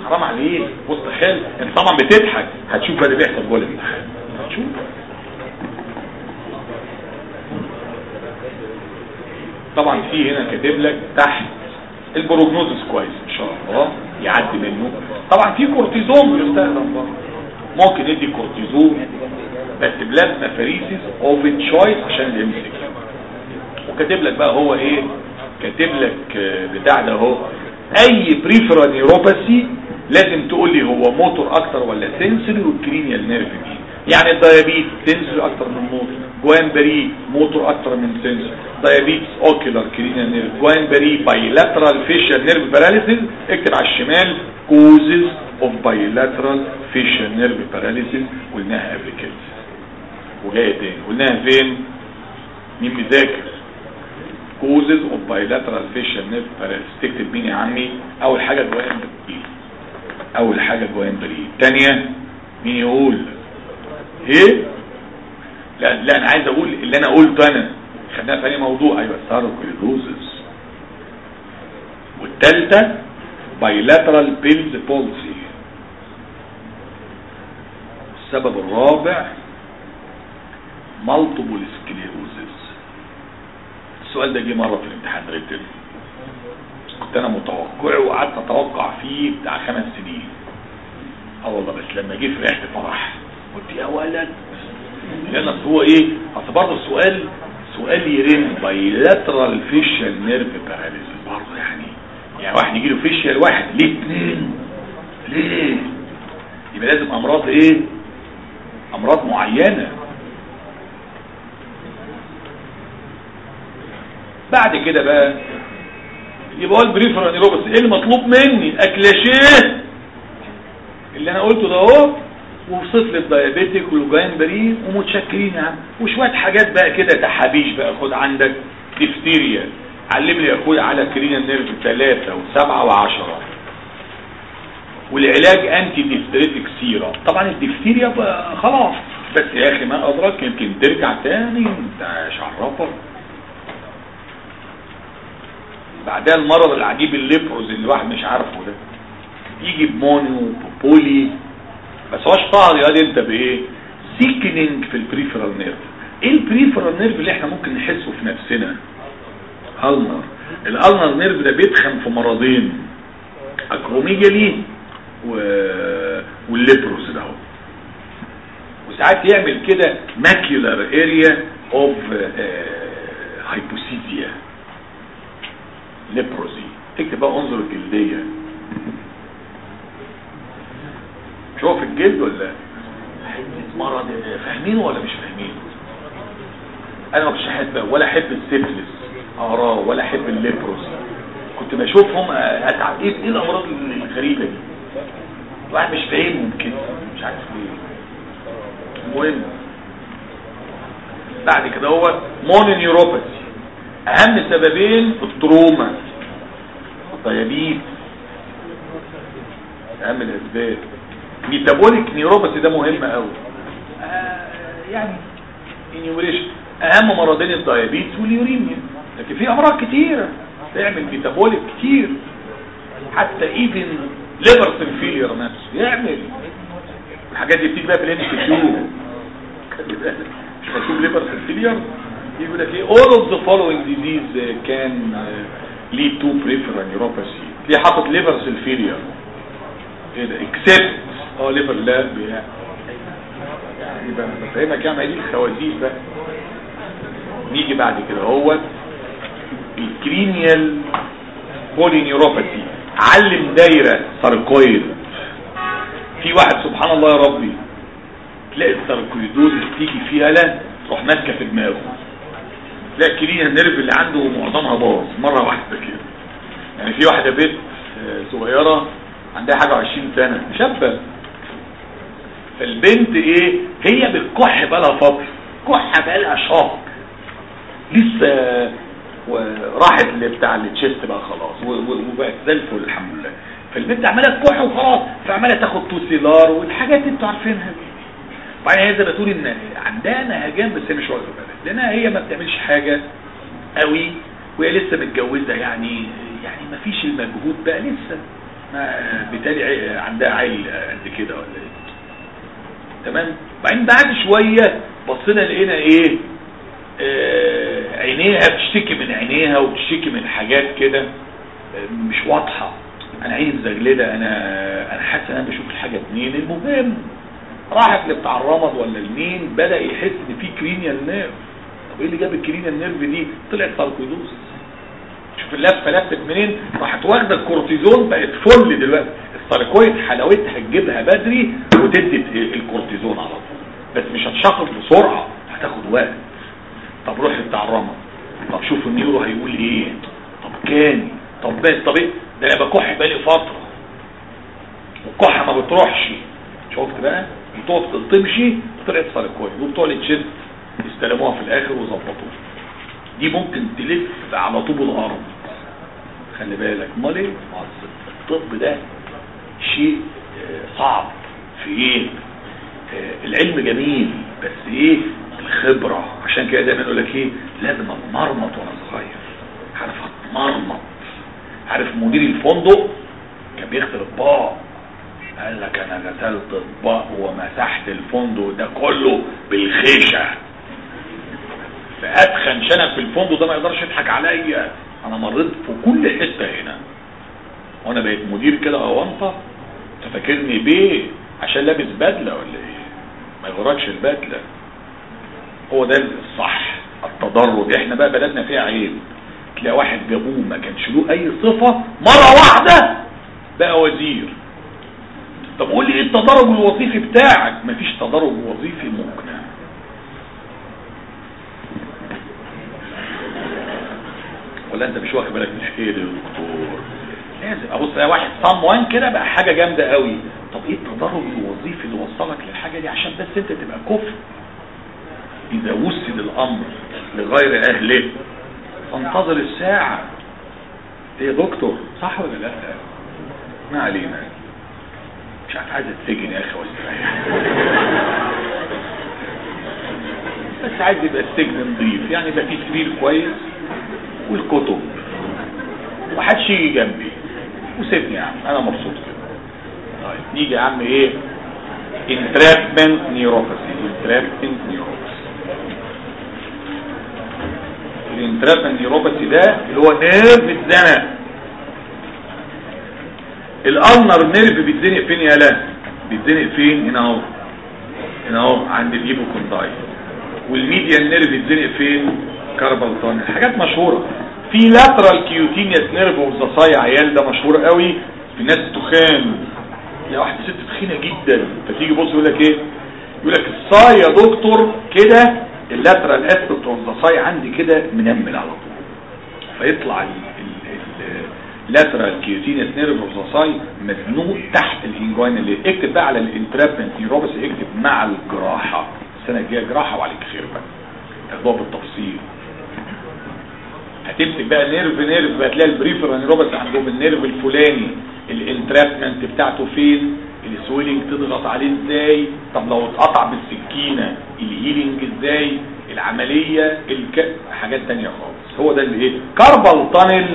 حرام عليك. بص تخيل. انت طبعا بتضحك. هتشوف اللي بيحصل جوه الامتحان هتشوف. طبعا في هنا كاتب لك تحت ال prognosis كويس إن شاء الله يعدي منه. طبعا في كورتيزون بيستخدم ممكن ندي كورتيزون بس plasmapheresis of choice عشان يمسك. وكاتب لك بقى هو إيه؟ كاتب لك بتاع ده أهو. أي peripheral neuropathy لازم تقول لي هو موتور أكتر ولا sensory وال cranial nerve دي يعني ال diabetic sensory أكتر من motor Guillain-Barré motor أكتر من sensory diabetes ocular cranial nerve Guillain-Barré bilateral facial nerve paralysis اكتب على الشمال causes of bilateral facial nerve paralysis قلناها قبل كده. وجاية تاني. قلناها فين؟ مين مذاكر causes of bilateral facial nerve paralysis. تكتب مين يا عمي؟ أول حاجة جوان بري أول حاجة جوان بري الثانية مين يقول؟ إيه؟ لا لا أنا عايز أقول اللي أنا قلته أنا. خدناها ثاني موضوع. أيوه sarcoidosis والثالثة bilateral Bell's palsy السبب الرابع multiple sclerosis السؤال ده جه مرة في الامتحان written كنت أنا متوقعه وقعدت أتوقع فيه بتاع خمس سنين. آه والله بس لما جه فرحت فرح. قلت يا ولد لأن هو إيه؟ أصل برضه السؤال سؤال يرن bilateral facial nerve paralysis برضه يعني. يعني واحد يجي له facial واحد ليه اثنين ليه؟ يبقى لازم أمراض إيه؟ أمراض معينة. بعد كده بقى يبقى هو ال peripheral إيه المطلوب مني؟ أكلاشيه. اللي أنا قلته ده أهو. ووصف لي ال diabetic وال Guillain-Barré ومتشكرين يا عم وشويه حاجات بقى كده؟ تحابيش بقى خد عندك ديفتيريا. علم لي يا أخويا على cranial nerve 3 و7 و10 والعلاج anti-diphtheritic sera طبعا الديفتيريا خلاص. بس يا أخي ما أدراك يمكن ترجع تاني. أنت شعرفك بعدها المرض العجيب ال leprosy اللي الواحد مش عارفه ده. يجي ب mono poly بس هو اشتهر يا انت بإيه؟ thickening في ال peripheral nerve إيه ال peripheral nerve اللي إحنا ممكن نحسه في نفسنا؟ ulnar ال ulnar nerve ده بيتخن في مرضين. acromegaly و... وال leprosy ده وساعات يعمل كده macular area of hypoesthesia leprosy. تكتب بقى انظر الجلدية. شوف الجلد ولا؟ مرض فاهمين ولا مش فاهمين؟ أنا ما كنتش أحب ولا أحب السيفلس اقراه ولا أحب ال leprosy كنت بشوفهم أتعب. إيه إيه الأمراض الغريبة دي؟ الواحد مش فاهمهم كده مش عارف ليه. المهم. بعد كده هو mononeuropathy. أهم سببين ال trauma. ال diabetes أهم الأسباب. metabolic neuropathy ده مهم قوي آه يعني انيوريشن أهم مرضين ال diabetes وال uremia. لكن في أمراض كتيرة تعمل metabolic كتير. حتى even liver failure نفسه يعمل. الحاجات دي بتيجي بقى في الان مش مكتوب liver failure يقول لك إيه all of the following disease uh, can uh, lead to peripheral neuropathy. ليه حاطط liver failure إيه ده؟ except آه liver لا يعني يعني بقى بفهمك يعني إيه الخوازيق بقى؟ نيجي بعد كده. هو ال cranial polyneuropathy. علم دايرة sarcoid. في واحد سبحان الله يا ربي تلاقي ال sarcoidosis تيجي فيها لا تروح ماسكة في دماغه. ال cranial nerve اللي عنده معظمها باظ مرة واحدة كده. يعني في واحدة بنت صغيرة عندها حاجة وعشرين سنة شابة. فالبنت إيه؟ هي بتكح بقالها فترة كحة بقالها شهر. لسه وراحت بتاع ال chest بقى خلاص. وبقت زي الفل الحمد لله. فالبنت عمالة تكح وخلاص. فعمالة تاخد Tussilar والحاجات دي أنتوا عارفينها بعدين هي زي ما تقول إن عندها نهجان بس هي مش واخده بالها لأنها هي ما بتعملش حاجة قوي وهي لسه متجوزة يعني يعني ما فيش المجهود بقى لسه. ما بالتالي عندها عيل قد كده ولا إيه؟ تمام؟ بعدين بعد شوية بصينا لقينا إيه؟ آه عينيها بتشتكي من عينيها وبتشتكي من حاجات كده آه مش واضحة. أنا عيني مزغلله أنا أنا حاسس إن أنا بشوف الحاجة اتنين المهم راحت لبتاع الرمد ولا المين بدأ يحس إن في cranial nerve. طب إيه اللي جاب ال cranial nerve دي؟ طلعت sarcoidosis شوف اللفه لفت منين؟ راحت واخدة الكورتيزون بقت فل دلوقتي. ال sarcoid حلاوتها تجيبها بدري وتدي الكورتيزون على طول. بس مش هتشخص بسرعة هتاخد وقت. طب روح لبتاع الرمد طب شوف ال neuro هيقول إيه. طب كان. طب بس طب إيه؟ ده أنا بكح بقالي فترة. والكحه ما بتروحش. شفت بقى؟ بتقعد تمشي طلعت sarcoid وبتوع ال chest استلموها في الآخر وظبطوها دي ممكن تلف على طوب الأرض. خلي بالك امال إيه الطب ده شيء صعب. في إيه العلم جميل بس إيه؟ الخبرة. عشان كده دايما يقول لك إيه؟ لازم أتمرمط وأنا صغير. عارف أتمرمط؟ عارف مدير الفندق كان بيغسل أطباق؟ قال لك أنا غسلت أطباق ومسحت الفندق ده كله بالخيشة. فادخن شنب في الفندق ده ما يقدرش يضحك عليا. أنا مريت في كل حتة هنا. وأنا بقيت مدير كده اونطه تفكرني بيه عشان لابس بدلة ولا إيه؟ ما يغركش البدلة. هو ده الصح التدرج إحنا بقى بلدنا فيها عيب. تلاقي واحد جابوه ما كانش له أي صفة مرة واحدة بقى وزير. طب قول لي إيه التدرج الوظيفي بتاعك؟ مفيش تدرج وظيفي مقنع ولا انت مش واخد بالك الحكاية دي يا دكتور لازم. أبص ألاقي واحد صام وان كده بقى حاجة جامدة قوي. طب إيه التدرج الوظيفي اللي وصلك للحاجة دي؟ عشان بس أنت تبقى كفء. إذا وسد الأمر لغير أهله فانتظر الساعة. إيه يا دكتور؟ صح ولا لأ؟ ما علينا. مش عارف عايز اتسجن يا أخي واستريح بس عايز يبقى السجن نظيف. يعني يبقى فيه سرير كويس. والكتب. ومحدش يجي جنبي. وسيبني يا عم أنا مبسوط. كده طيب نيجي يا عم إيه؟ Entrapment neuropathy entrapment neuropathy. ال entrapment neuropathy ده اللي هو nerve اتزنق ال ulnar nerve بيتزنق فين يا لا بيتزنق فين؟ هنا أهو. هنا أهو عند ال epicondyle وال median nerve بيتزنق فين؟ carpal tunnel حاجات مشهورة. في lateral cutaneous nerve of the thigh ده مشهور قوي. في ناس تخان. يا واحدة ست تخينة جدا. فتيجي بص يقول لك إيه؟ يقول لك الساي يا دكتور كده ال lateral aspect of the thigh عندي كده منمل على طول. فيطلع ال lateral cutaneous nerve of the thigh مزنوق تحت ال inguinal اكتب بقى على ال entrapment neuropathy اكتب مع الجراحة. السنة الجاية جراحة وعليك خير بقى. تاخدوها بالتفصيل. هتمسك بقى nerve nerve هتلاقي ال peripheral neuropathy عندهم ال nerve الفلاني ال entrapment بتاعته فين ال swelling تضغط عليه إزاي طب لو اتقطع بالسكينة ال healing إزاي العملية الك... حاجات تانية خالص. هو ده اللي إيه؟ carpal tunnel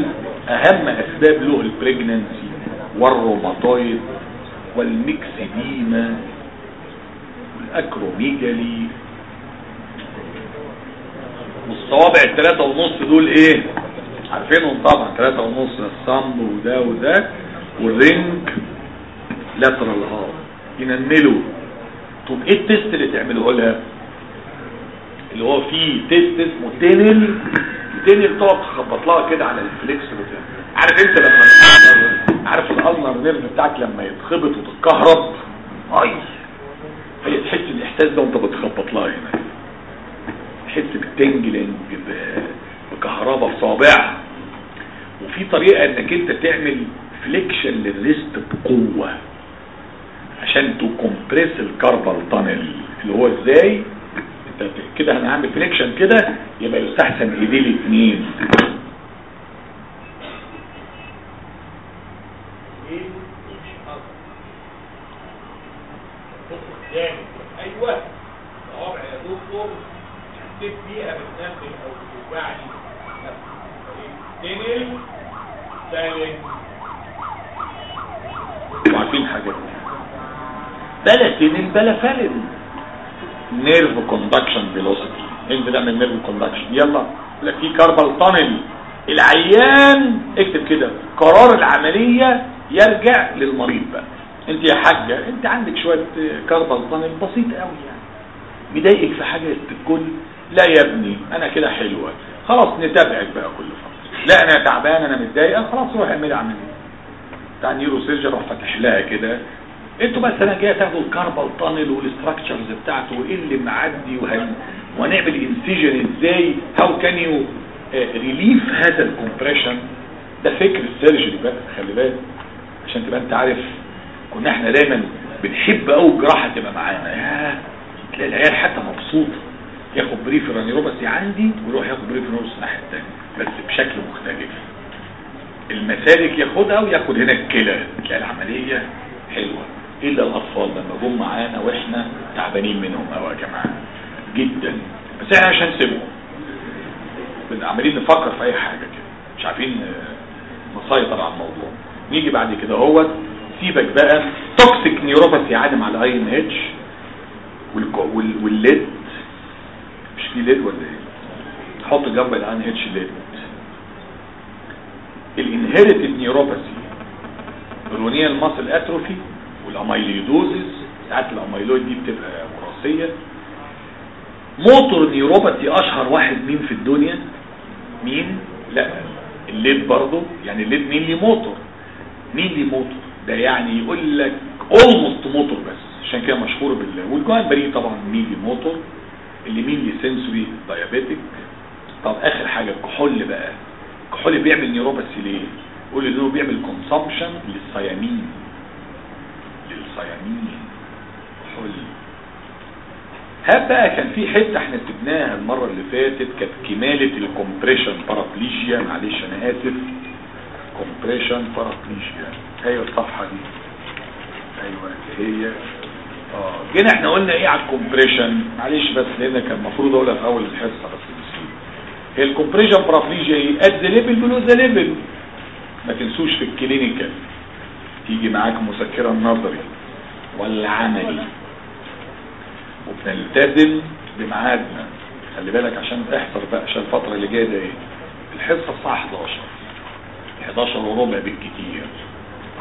أهم أسباب له البريجننسي والروماتويد والميكسيديما والأكروميجالي والصوابع الثلاثة ونص دول إيه؟ عارفينهم طبعا ثلاثة ونص ال thumb وده وده وال ring lateral half ينملوا طب إيه ال test اللي تعمله؟ لها اللي هو فيه test اسمه Tinel Tinel تقعد تخبط لها كده على ال flexor بتاعها عارف أنت لما عارف ال ulnar nerve بتاعك لما يتخبط وتتكهرب؟ أي. هي تحس الإحساس ده وأنت بتخبط لها هنا. تحس بال tingling بكهرباء في صابعها وفي طريقة إنك أنت تعمل flexion لل wrist بقوة عشان ت compress ال carpal tunnel. اللي هو إزاي؟ أنت كده أنا هعمل flexion كده يبقى يستحسن ايدي الاثنين
أيوه. يا دكتور. حسيت بيها بتنمل أو بتوجعني Tinel سالك
وعارفين حاجة. بلا Tinel بلا Phalen nerve conduction velocity انت تعمل nerve conduction يلا. لا في carpal tunnel العيان اكتب كده. قرار العملية يرجع للمريض بقى. انت يا حاجة انت عندك شوية carpal tunnel بسيط قوي يعني. مضايقك في حاجة الكل. لا يا ابني أنا كده حلوة. خلاص نتابعك بقى كل فترة. لا أنا تعبان أنا متضايقه خلاص روح اعملي عملية. بتاع neurosurgeon روح فاتح لها كده. أنتوا بقى السنة الجايه تاخدوا ال carpal tunnel وال structures بتاعته وإيه اللي معدي وهن ونعمل incision إزاي؟ how can you relieve هذا ال compression ده فكر ال surgery بقى خلي بالك. عشان تبقى أنت عارف كنا إحنا دايما بنحب قوي الجراحه تبقى معانا. يا تلاقي العيال حتى مبسوطة. ياخد peripheral neuropathy عندي ويروح ياخد peripheral neuropathy الناحيه الثانية بس بشكل مختلف. المسالك ياخدها وياخد هنا الكلى تلاقي العملية حلوة. إلا الأطفال لما جم معانا وإحنا تعبانين منهم قوي يا جماعة. جدا. بس إحنا مش هنسيبهم عمالين نفكر في أي حاجة كده. مش عارفين نسيطر على الموضوع. نيجي بعد كده هو سيبك بقى. toxic neuropathy عادم على INH وال lead. مش في lead ولا إيه؟ حط جنب ال INH lead ال inherited neuropathy ال peroneal muscle atrophy وال amyloidosis ساعات الاميلويد دي بتبقى وراثية. motor neuropathy أشهر واحد مين في الدنيا؟ مين؟ لا ال lead برضه يعني ال lead mainly motor؟ mainly motor؟ ده يعني يقول لك almost motor بس عشان كده مشهور بال والجوان بريء طبعا mainly motor؟ اللي mainly sensory diabetic. طب آخر حاجة الكحول بقى. الكحول بيعمل neuropathy ليه؟ يقول انه بيعمل consumption لل thiamine. لل thiamine. كحول هات بقى كان في حتة إحنا سبناها المرة اللي فاتت كانت كمالة ال compression paraplegia معلش أنا آسف. compression paraplegia أيوه الصفحة دي. أيوه هي. آه. جينا إحنا قلنا إيه على ال compression؟ معلش بس لأن كان المفروض اقولها في أول الحصة بس نسيت ال compression paraplegia إيه؟ at level below the level ما تنسوش في ال clinical تيجي معاك مسكرة النظري ولا عملي. وبنلتزم بميعادنا. خلي بالك عشان احضر بقى عشان الفترة اللي جاية ده إيه؟ الحصة الساعة 11 11 وربع بالكتير.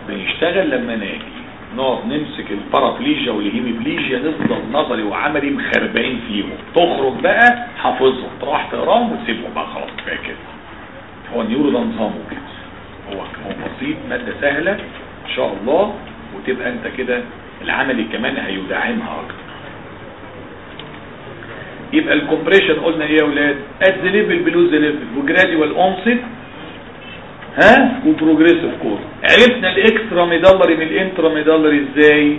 بنشتغل لما ناجي. نقعد نمسك ال paraplegia وال hemiplegia نفضل نظري وعملي مخربقين فيهم. تخرج بقى حافظهم تروح تقراهم وتسيبهم بقى خلاص كفاية كده. هو ال neuro ده نظامه كده هو هو بسيط مادة سهلة إن شاء الله وتبقى أنت كده العملي كمان هيدعمها أكتر. يبقى ال compression قلنا إيه يا أولاد؟ at the level below the level و gradual onset ها؟ و progressive course عرفنا ال extramedullary من ال intramedullary إزاي؟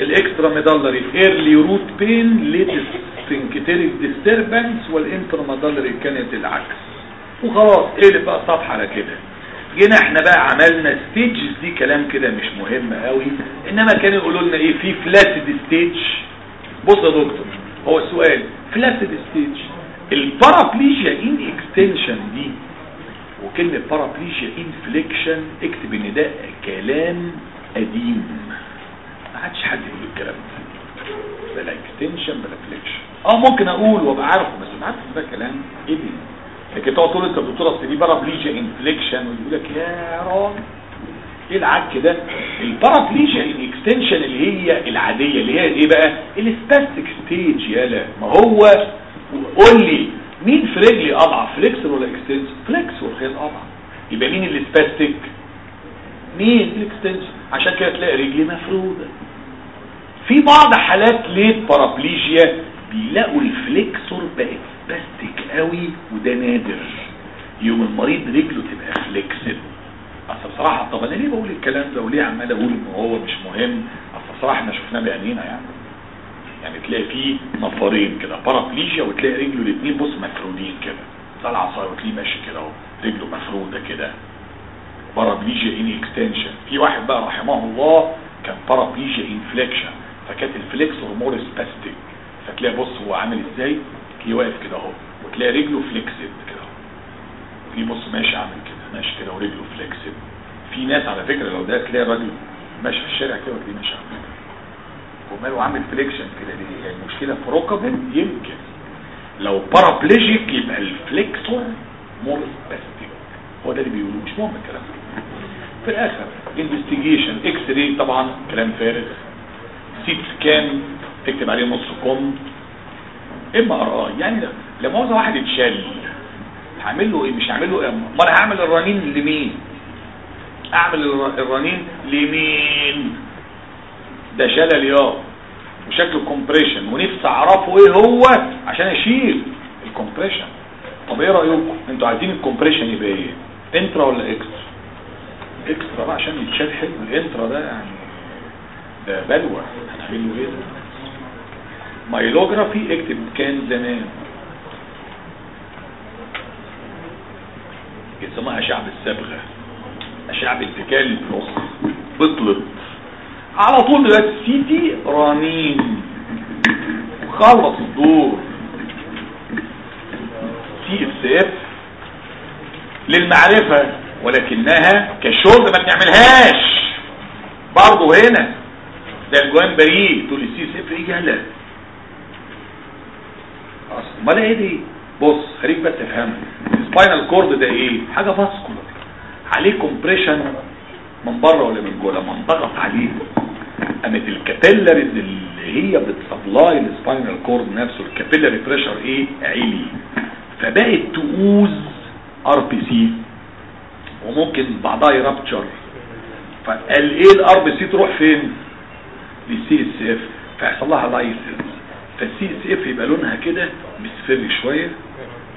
ال extramedullary early root pain late sphincteric disturbance وال intramedullary كانت العكس. وخلاص اقلب بقى؟ الصفحه على كده. جينا إحنا بقى عملنا stages دي كلام كده مش مهم قوي. إنما كانوا يقولوا لنا إيه؟ في flaccid stage بص يا دكتور هو السؤال flaccid stage ال paraplegia in extension دي وكلمة paraplegia in flexion اكتب إن ده كلام قديم. ما عادش حد يقول الكلام ده. بلا extension بلا flexion آه ممكن أقول وأبقى عارفه بس ما عارف ده كلام قديم. لكن تقعد تقول أنت دكتور اصل دي paraplegia in flexion ويقول لك يا راجل إيه العك ده؟ ال paraplegia ال extension اللي هي العادية اللي هي إيه بقى؟ ال spastic stage يالا. ما هو قول لي مين في رجلي اضعف flexor ولا extension؟ flexor هي الاضعف يبقى مين ال spastic مين؟ ال extension عشان كده تلاقي رجلي مفرودة. في بعض حالات ليه paraplegia بيلاقوا ال flexor بقت spastic قوي وده نادر. يوم المريض رجله تبقى flexed أصل بصراحة طب أنا ليه بقول الكلام ده وليه عمال أقول إن هو مش مهم؟ أصل بصراحة إحنا شفناه بعينينا يعني. يعني تلاقي فيه نفرين كده paraplegia وتلاقي رجله الاثنين بص مفرودين كده زي العصايه وتلاقيه ماشي كده أهو رجله مفرودة كده. paraplegia in extension في واحد بقى رحمه الله كان paraplegia in flexion فكانت ال flexor more spastic فتلاقي بص هو عامل إزاي؟ تلاقيه واقف كده أهو وتلاقي رجله flexed كده في بص ماشي عامل كده ماشي كده ورجله flexed في ناس على فكرة لو ده تلاقي راجل ماشي في الشارع كده وتلاقيه ماشي عامل كده. وماله عامل flexion كده ليه؟ يعني المشكلة في ركبه يمكن. لو paraplegic يبقى ال flexor more spastic هو ده اللي بيقولوه مش مهم الكلام ده. في الآخر investigation x-ray طبعا كلام فارغ. CT scan تكتب عليه نص كم. MRI يعني لما عاوز واحد يتشال هعمل له إيه؟ مش هعمل له إيه أمال هعمل الرنين لمين؟ أعمل الرنين لمين؟ ده شلل يا وشكله compression ونفسي أعرفه إيه هو عشان أشيل ال compression طب إيه رأيكم؟ أنتوا عايزين ال compression يبقى إيه؟ intra ولا extra extra بقى عشان يتشال حلو. ال intra ده يعني ده بلوى هنعمل له إيه؟ myelography اكتب كان زمان. يسموها أشعة بالصبغه أشعة بالتكال النص بطلت. على طول دلوقتي CT رنين خلص الدور. CSF للمعرفة ولكنها كشغل ما بنعملهاش. برضه هنا ده الجوان بريء تقول ال CSF إيه جهلة؟ اصل أمال إيه دي؟ بص خليك بس تفهم ال spinal cord ده إيه؟ حاجة vascular عليه compression من بره ولا من جوه لما انضغط عليه قامت ال capillaries اللي هي بت supply ال spinal cord نفسه ال capillary pressure إيه عالي. فبقت ت ooze RBC وممكن بعضها ي rupture. فقال إيه ال RBC تروح فين؟ لل CSF فيحصل لها lysis فال CSF يبقى لونها كده مصفر شوية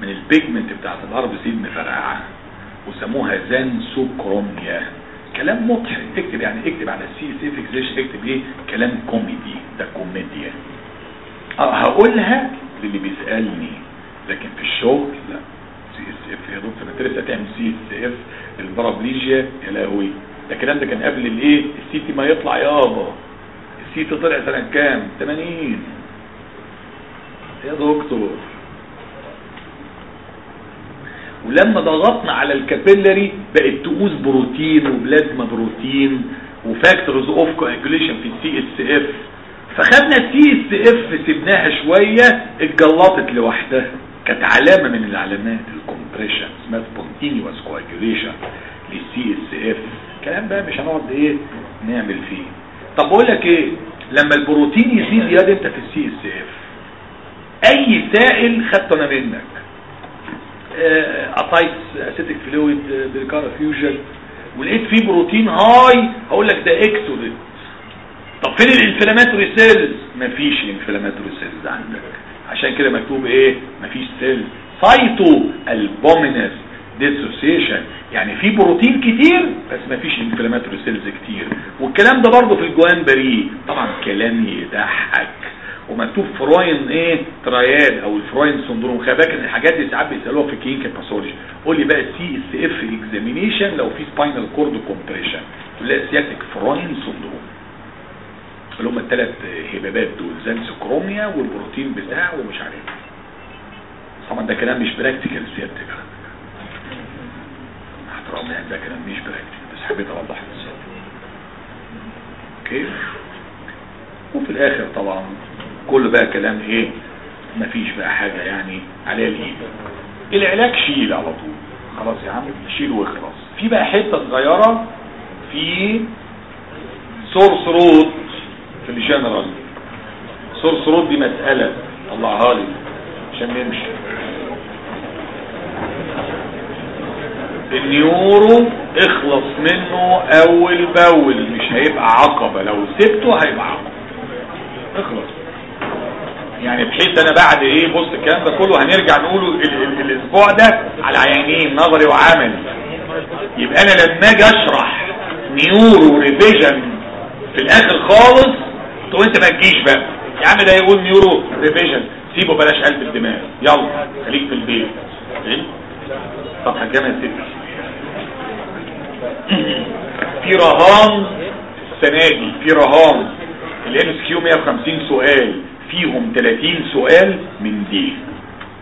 من ال pigment بتاعت ال RBC المفرقعه وسموها xanthochromia كلام مضحك. اكتب يعني اكتب على ال CSF examination اكتب إيه كلام كوميدي. ده كوميديا. آه هقولها للي بيسألني. لكن في الشغل لا. CSF يا دكتور انت لسه هتعمل CSF ال paraplegia يا لهوي. ده الكلام ده كان قبل الايه؟ ال CT ما يطلع يابا. ال CT طلع سنة كام؟ 80 يا دكتور. ولما ضغطنا على ال capillary بقت ت ooze protein و plasma protein و factors of coagulation في ال CSF فخدنا ال CSF سيبناها شوية اتجلطت لوحدها. كانت علامة من العلامات ال compression اسمها spontaneous coagulation لل CSF الكلام بقى مش هنقعد إيه نعمل فيه. طب بقول لك إيه؟ لما البروتين يزيد زياده انت في ال CSF أي سائل خدته أنا منك. ascites ascitic fluid pleural effusion. ولقيت فيه بروتين high هقول لك ده exudate طب فين ال inflammatory cells؟ مفيش inflammatory cells عندك. عشان كده مكتوب إيه؟ مفيش cells. cytoalbuminous dissociation يعني في بروتين كتير بس مفيش inflammatory cells كتير. والكلام ده برضه في الجوان بريء طبعا كلام يضحك. ومكتوب Froin إيه triad أو ال Froin syndrome. خلي بالك إن الحاجات دي ساعات بيسألوها في clinical pathology قول لي بقى ال CSF examination لو في spinal cord compression لي سياتيك Froin syndrome. اللي هم الثلاث هبابات دول xanthochromia والبروتين بتاعه ومش عارف. طبعا ده كلام مش practical سيادتك احترام يعني ده كلام مش practical بس حبيت أوضح للسيادة okay؟ وفي الآخر طبعا كل بقى كلام إيه؟ مفيش بقى حاجة يعني عليها الإيد. العلاج شيل على طول. خلاص يا عم شيل واخلص. في بقى حتة صغيرة في sore throat في ال general. sore throat دي مسألة. طلعها لي عشان نمشي. ال neuro اخلص منه أول بأول. مش هيبقى عقبة. لو سبته هيبقى عقبة. اخلص. يعني بحيث أنا بعد إيه بص الكلام ده كله هنرجع نقوله ال ال الأسبوع ده على عينين نظري وعمل يبقى أنا لما أجي أشرح neuro revision في الآخر خالص تو أنت ما تجيش بقى. يا عم ده يقول neuro revision سيبه بلاش قلب الدماغ. يلا خليك في البيت. إيه؟ كام يا ستي في رهان السنة دي في رهان. ال MCQ 150 سؤال. فيهم 30 سؤال من دي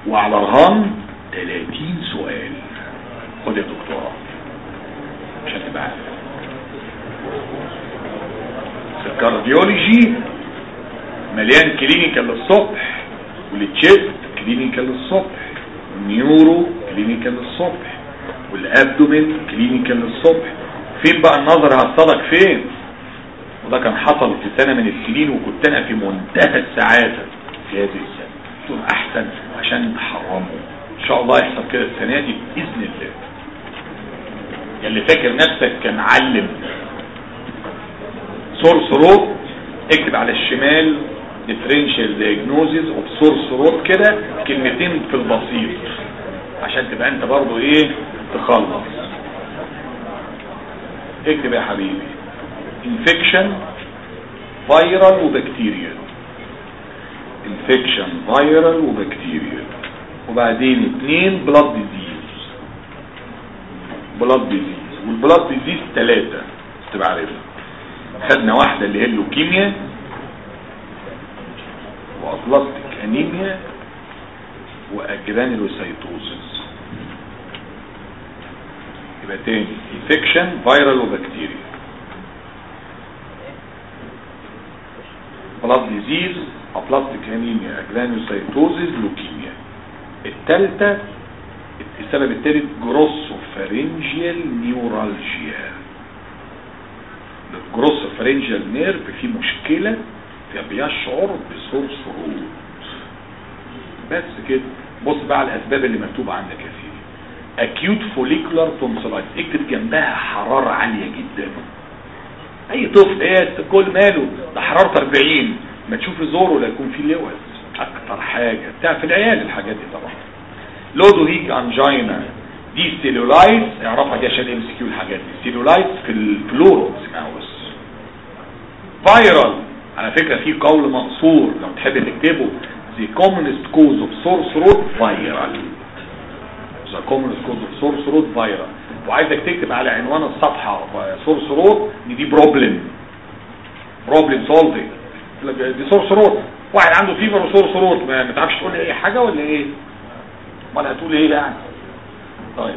وعلى رهان 30 سؤال. خد يا دكتوراه عشان تبقى عارف. ال cardiology مليان clinical للصبح وال chest clinical للصبح وال neuro clinical للصبح وال abdomen clinical للصبح. فين بقى النظر؟ هصلك فين؟ وده كان حصل في سنة من السنين وكنت أنا في منتهى السعادة في هذه السنة. تقول أحسن عشان تحرمه إن شاء الله يحصل كده السنة دي بإذن الله. اللي فاكر نفسك كان علم. sore throat اكتب على الشمال differential diagnosis of sore throat كده كلمتين في البسيط. عشان تبقى أنت برضو إيه تخلص. اكتب يا حبيبي. Infection viral وبكتيريا infection viral وبكتيريا وبعدين اتنين blood disease. Blood disease. والبلاد disease ثلاثة تبقى عارفها. خدنا واحدة اللي هي اللوكيميا و aplastic anemia و agranulocytosis يبقى تاني infection viral و bacterial blood disease aplastic anemia agranulocytosis leukemia الثالثه السبب الثالث glossopharyngeal neuralgia ال glossopharyngeal nerve فيه مشكله بيشعر ب sore throat بس كده بص بقى على الاسباب اللي مكتوبه عندك يا سيدي acute follicular tonsillitis. اكتب جنبها حرارة عالية جدا أي طفل إيه كل ماله ده حرارة 40 ما تشوف زوره لا يكون فيه لوز أكتر حاجة. بتاع في العيال الحاجات دي طبعا. Ludwig angina. دي cellulitis اعرفها دي عشان MCQ الحاجات دي. cellulitis في ال floor of mouth viral. على فكرة في قول مقصور. لو تحب تكتبه. The commonest cause of sore throat viral. The commonest cause of sore throat viral. وعايزك تكتب على عنوان الصفحة sore throat ان دي problem. Problem solving. دي sore throat واحد عنده fever و sore throat ما تعرفش تقول أي حاجة ولا إيه؟ ولا هتقول إيه يعني طيب.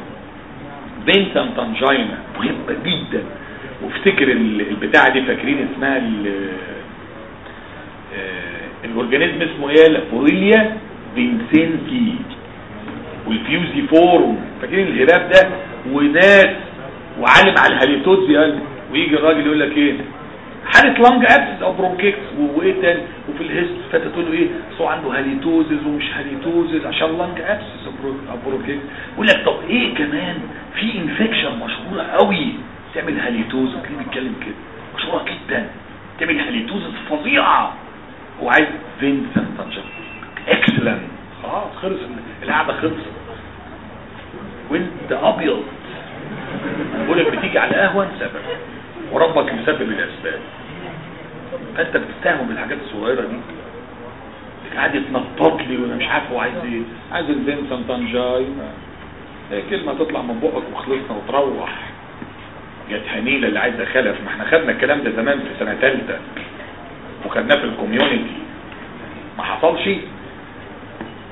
Vincent angina. مهمة جدا. وافتكر البتاعة دي فاكرين اسمها ال organism اسمه إيه؟ ال Borrelia vincentii وال fusiform. فاكرين الهباب ده؟ وناس وعالم على ال halitosis قال ويجي الراجل يقول لك إيه؟ حالة lung abscess أو bronchiectasis وإيه تاني؟ وفي ال history فاتت تقول له إيه؟ so عنده halitosis ومش halitosis عشان lung abscess أو bronchiectasis يقول لك طب إيه كمان؟ في infection مشهورة قوي. تعمل halitosis تلاقيه بيتكلم كده. مشهورة جدا. تعمل halitosis فظيعة. هو عايز Vincent excellent خلاص خلص. القعدة خلصت. وانت أبيض. بقول لك بتيجي على قهوه سبب وربك مسبب الأسباب. فأنت بتستهون بالحاجات الصغيرة دي. قاعد يتنطط لي وأنا مش عارف هو عايز إيه. عايز ال Vincent angina هي كلمة تطلع من بقك وخلصنا وتروح. جت هنيله اللي عايزة خلف. ما إحنا خدنا الكلام ده زمان في سنة ثالثه وخدناه في ال community ما حصلش.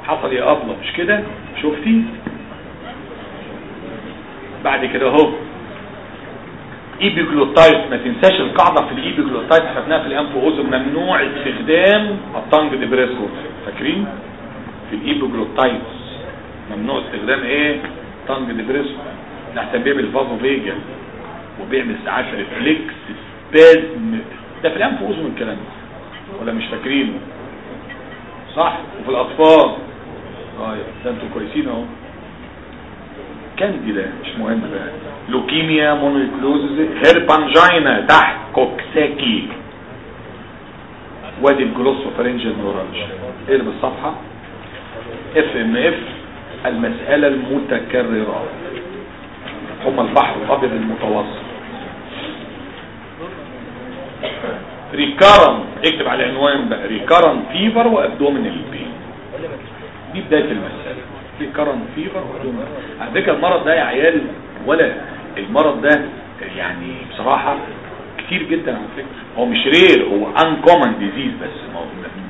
حصل يا أبلة. مش كده؟ شفتي؟ بعد كده اهو. epiglottitis ما تنساش القاعدة في ال epiglottitis خدناها في الأنف وأذن ممنوع استخدام ال tongue depressor فاكرين؟ في ال epiglottitis ممنوع استخدام إيه؟ tongue depressor نحتاج بيه بال vasovagal وبيعمل ساعات reflex spasm. ده في الأنف وأذن الكلام ولا مش فاكرينه؟ صح؟ وفي الأطفال. طيب ده أنتوا كويسين أهو. كانديدا مش مهم بقى leukemia mononucleosis herpangina تحت كوكساكي. وادي ال glossopharyngeal neuralgia اقلب الصفحة. FMF المسألة المتكررة. حمى البحر الأبيض المتوسط. recurrent اكتب على العنوان بقى. recurrent fever و abdominal pain دي بداية المسألة recurrent fever على فكرة المرض ده يا عيال ولا المرض ده يعني بصراحة كتير جدا على فكرة. هو مش rare هو uncommon disease بس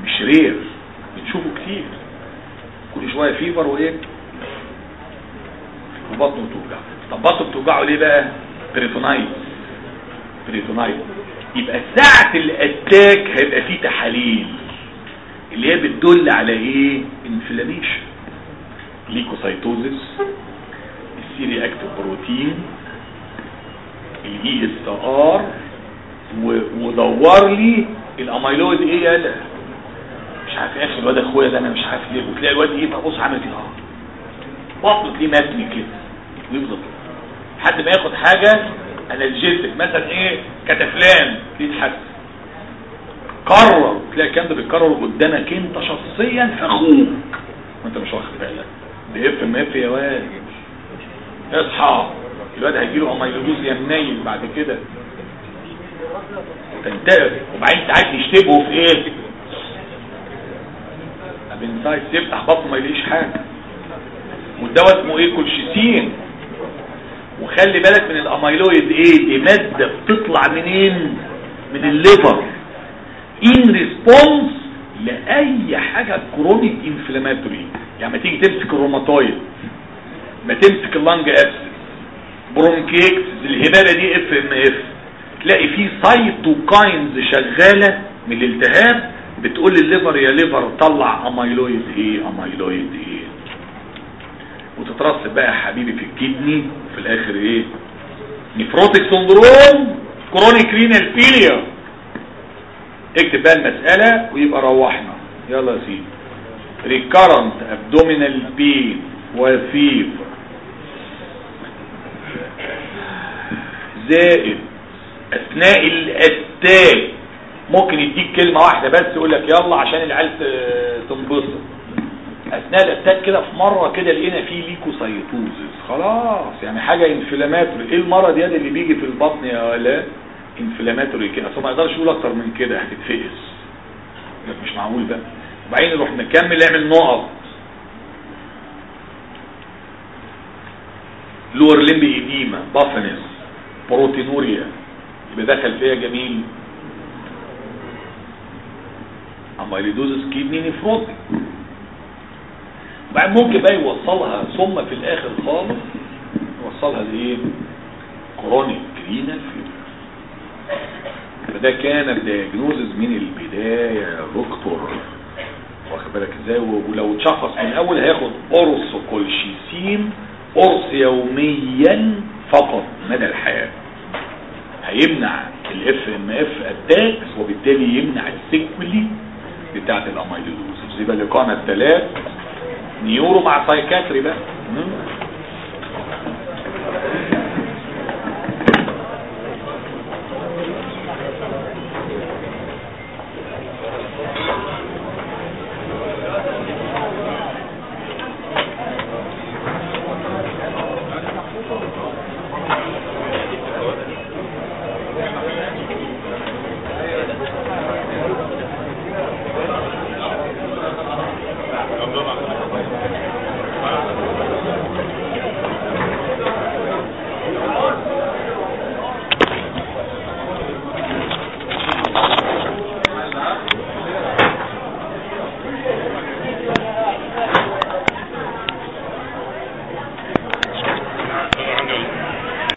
مش rare بنشوفه كتير. كل شوية fever وإيه؟ وبطنه بتوجع. طب بطنه بتوجعه ليه بقى؟ peritonitis peritonitis يبقى ساعة ال attack هيبقى فيه تحاليل. اللي هي بتدل على إيه؟ inflammation leukocytosis ال C-reactive protein ال ESR ودور لي ال amyloid A يالا مش عارف يا أخي الواد أخويا ده أنا مش عارف ليه. وتلاقي الواد إيه؟ بقى بص عامل آه بطنه تلاقيه مبني كده. ويفضل. لحد ما ياخد حاجة أنالجيتك. مثلا إيه؟ كتفلان يتحسن قرر تلاقي الكلام ده بيتكرر قدامك أنت شخصيا في أخوك وأنت مش واخد بالك. ده ام اف يا واد اصحى. الواد هيجيله اميلوجوز يمنيل بعد كده. تنتقل وبعدين انت عايز تشتبهه في إيه؟ appendicitis يفتح بطنه ما يلاقيش حاجة. والدواء اسمه إيه؟ كولشيسين وخلي بالك من ال amyloid A؟ دي ماده بتطلع منين؟ من ال liver. in response لأي حاجة chronic inflammatory يعني ما تيجي تمسك الروماتويد ما تمسك ال lung abscess bronchiectasis الهبالة دي FMF تلاقي فيه cytokines شغالة من الالتهاب بتقول للل liver يا liver طلع amyloid A amyloid A وتترسب بقى يا حبيبي في ال kidney وفي الآخر إيه؟ nephrotic syndrome chronic renal failure اكتب بقى المسألة ويبقى روحنا. يلا يا سيدي. Recurrent abdominal pain و fever زائد أثناء ال attack ممكن يديك كلمة واحدة بس يقول لك يلا عشان العيال تنبسط. أثناء ال attack كده في مرة كده لقينا فيه leukocytosis خلاص يعني حاجة inflammatory إيه المرض ده اللي بيجي في البطن يا ولا inflammatory كده. أصل ما يقدرش يقول أكتر من كده هتتفقس. مش معقول بقى. وبعدين نروح نكمل نعمل نقط. lower limb edema puffiness proteinuria يبقى دخل فيها جميل. amyloidosis kidney nephrotic بعد ممكن بقى يوصلها ثم في الآخر خالص. يوصلها لإيه؟ chronic renal failure فده كان ال diagnosis من البداية يا دكتور. واخد بالك إزاي؟ ولو اتشخص من الأول هياخد قرص كولشيسيم قرص يوميا فقط مدى الحياة. هيمنع ال FMF attacks وبالتالي يمنع ال sequelae بتاعت ال amyloidosis يبقى لقانا الثلاث neuro مع psychiatry بقى.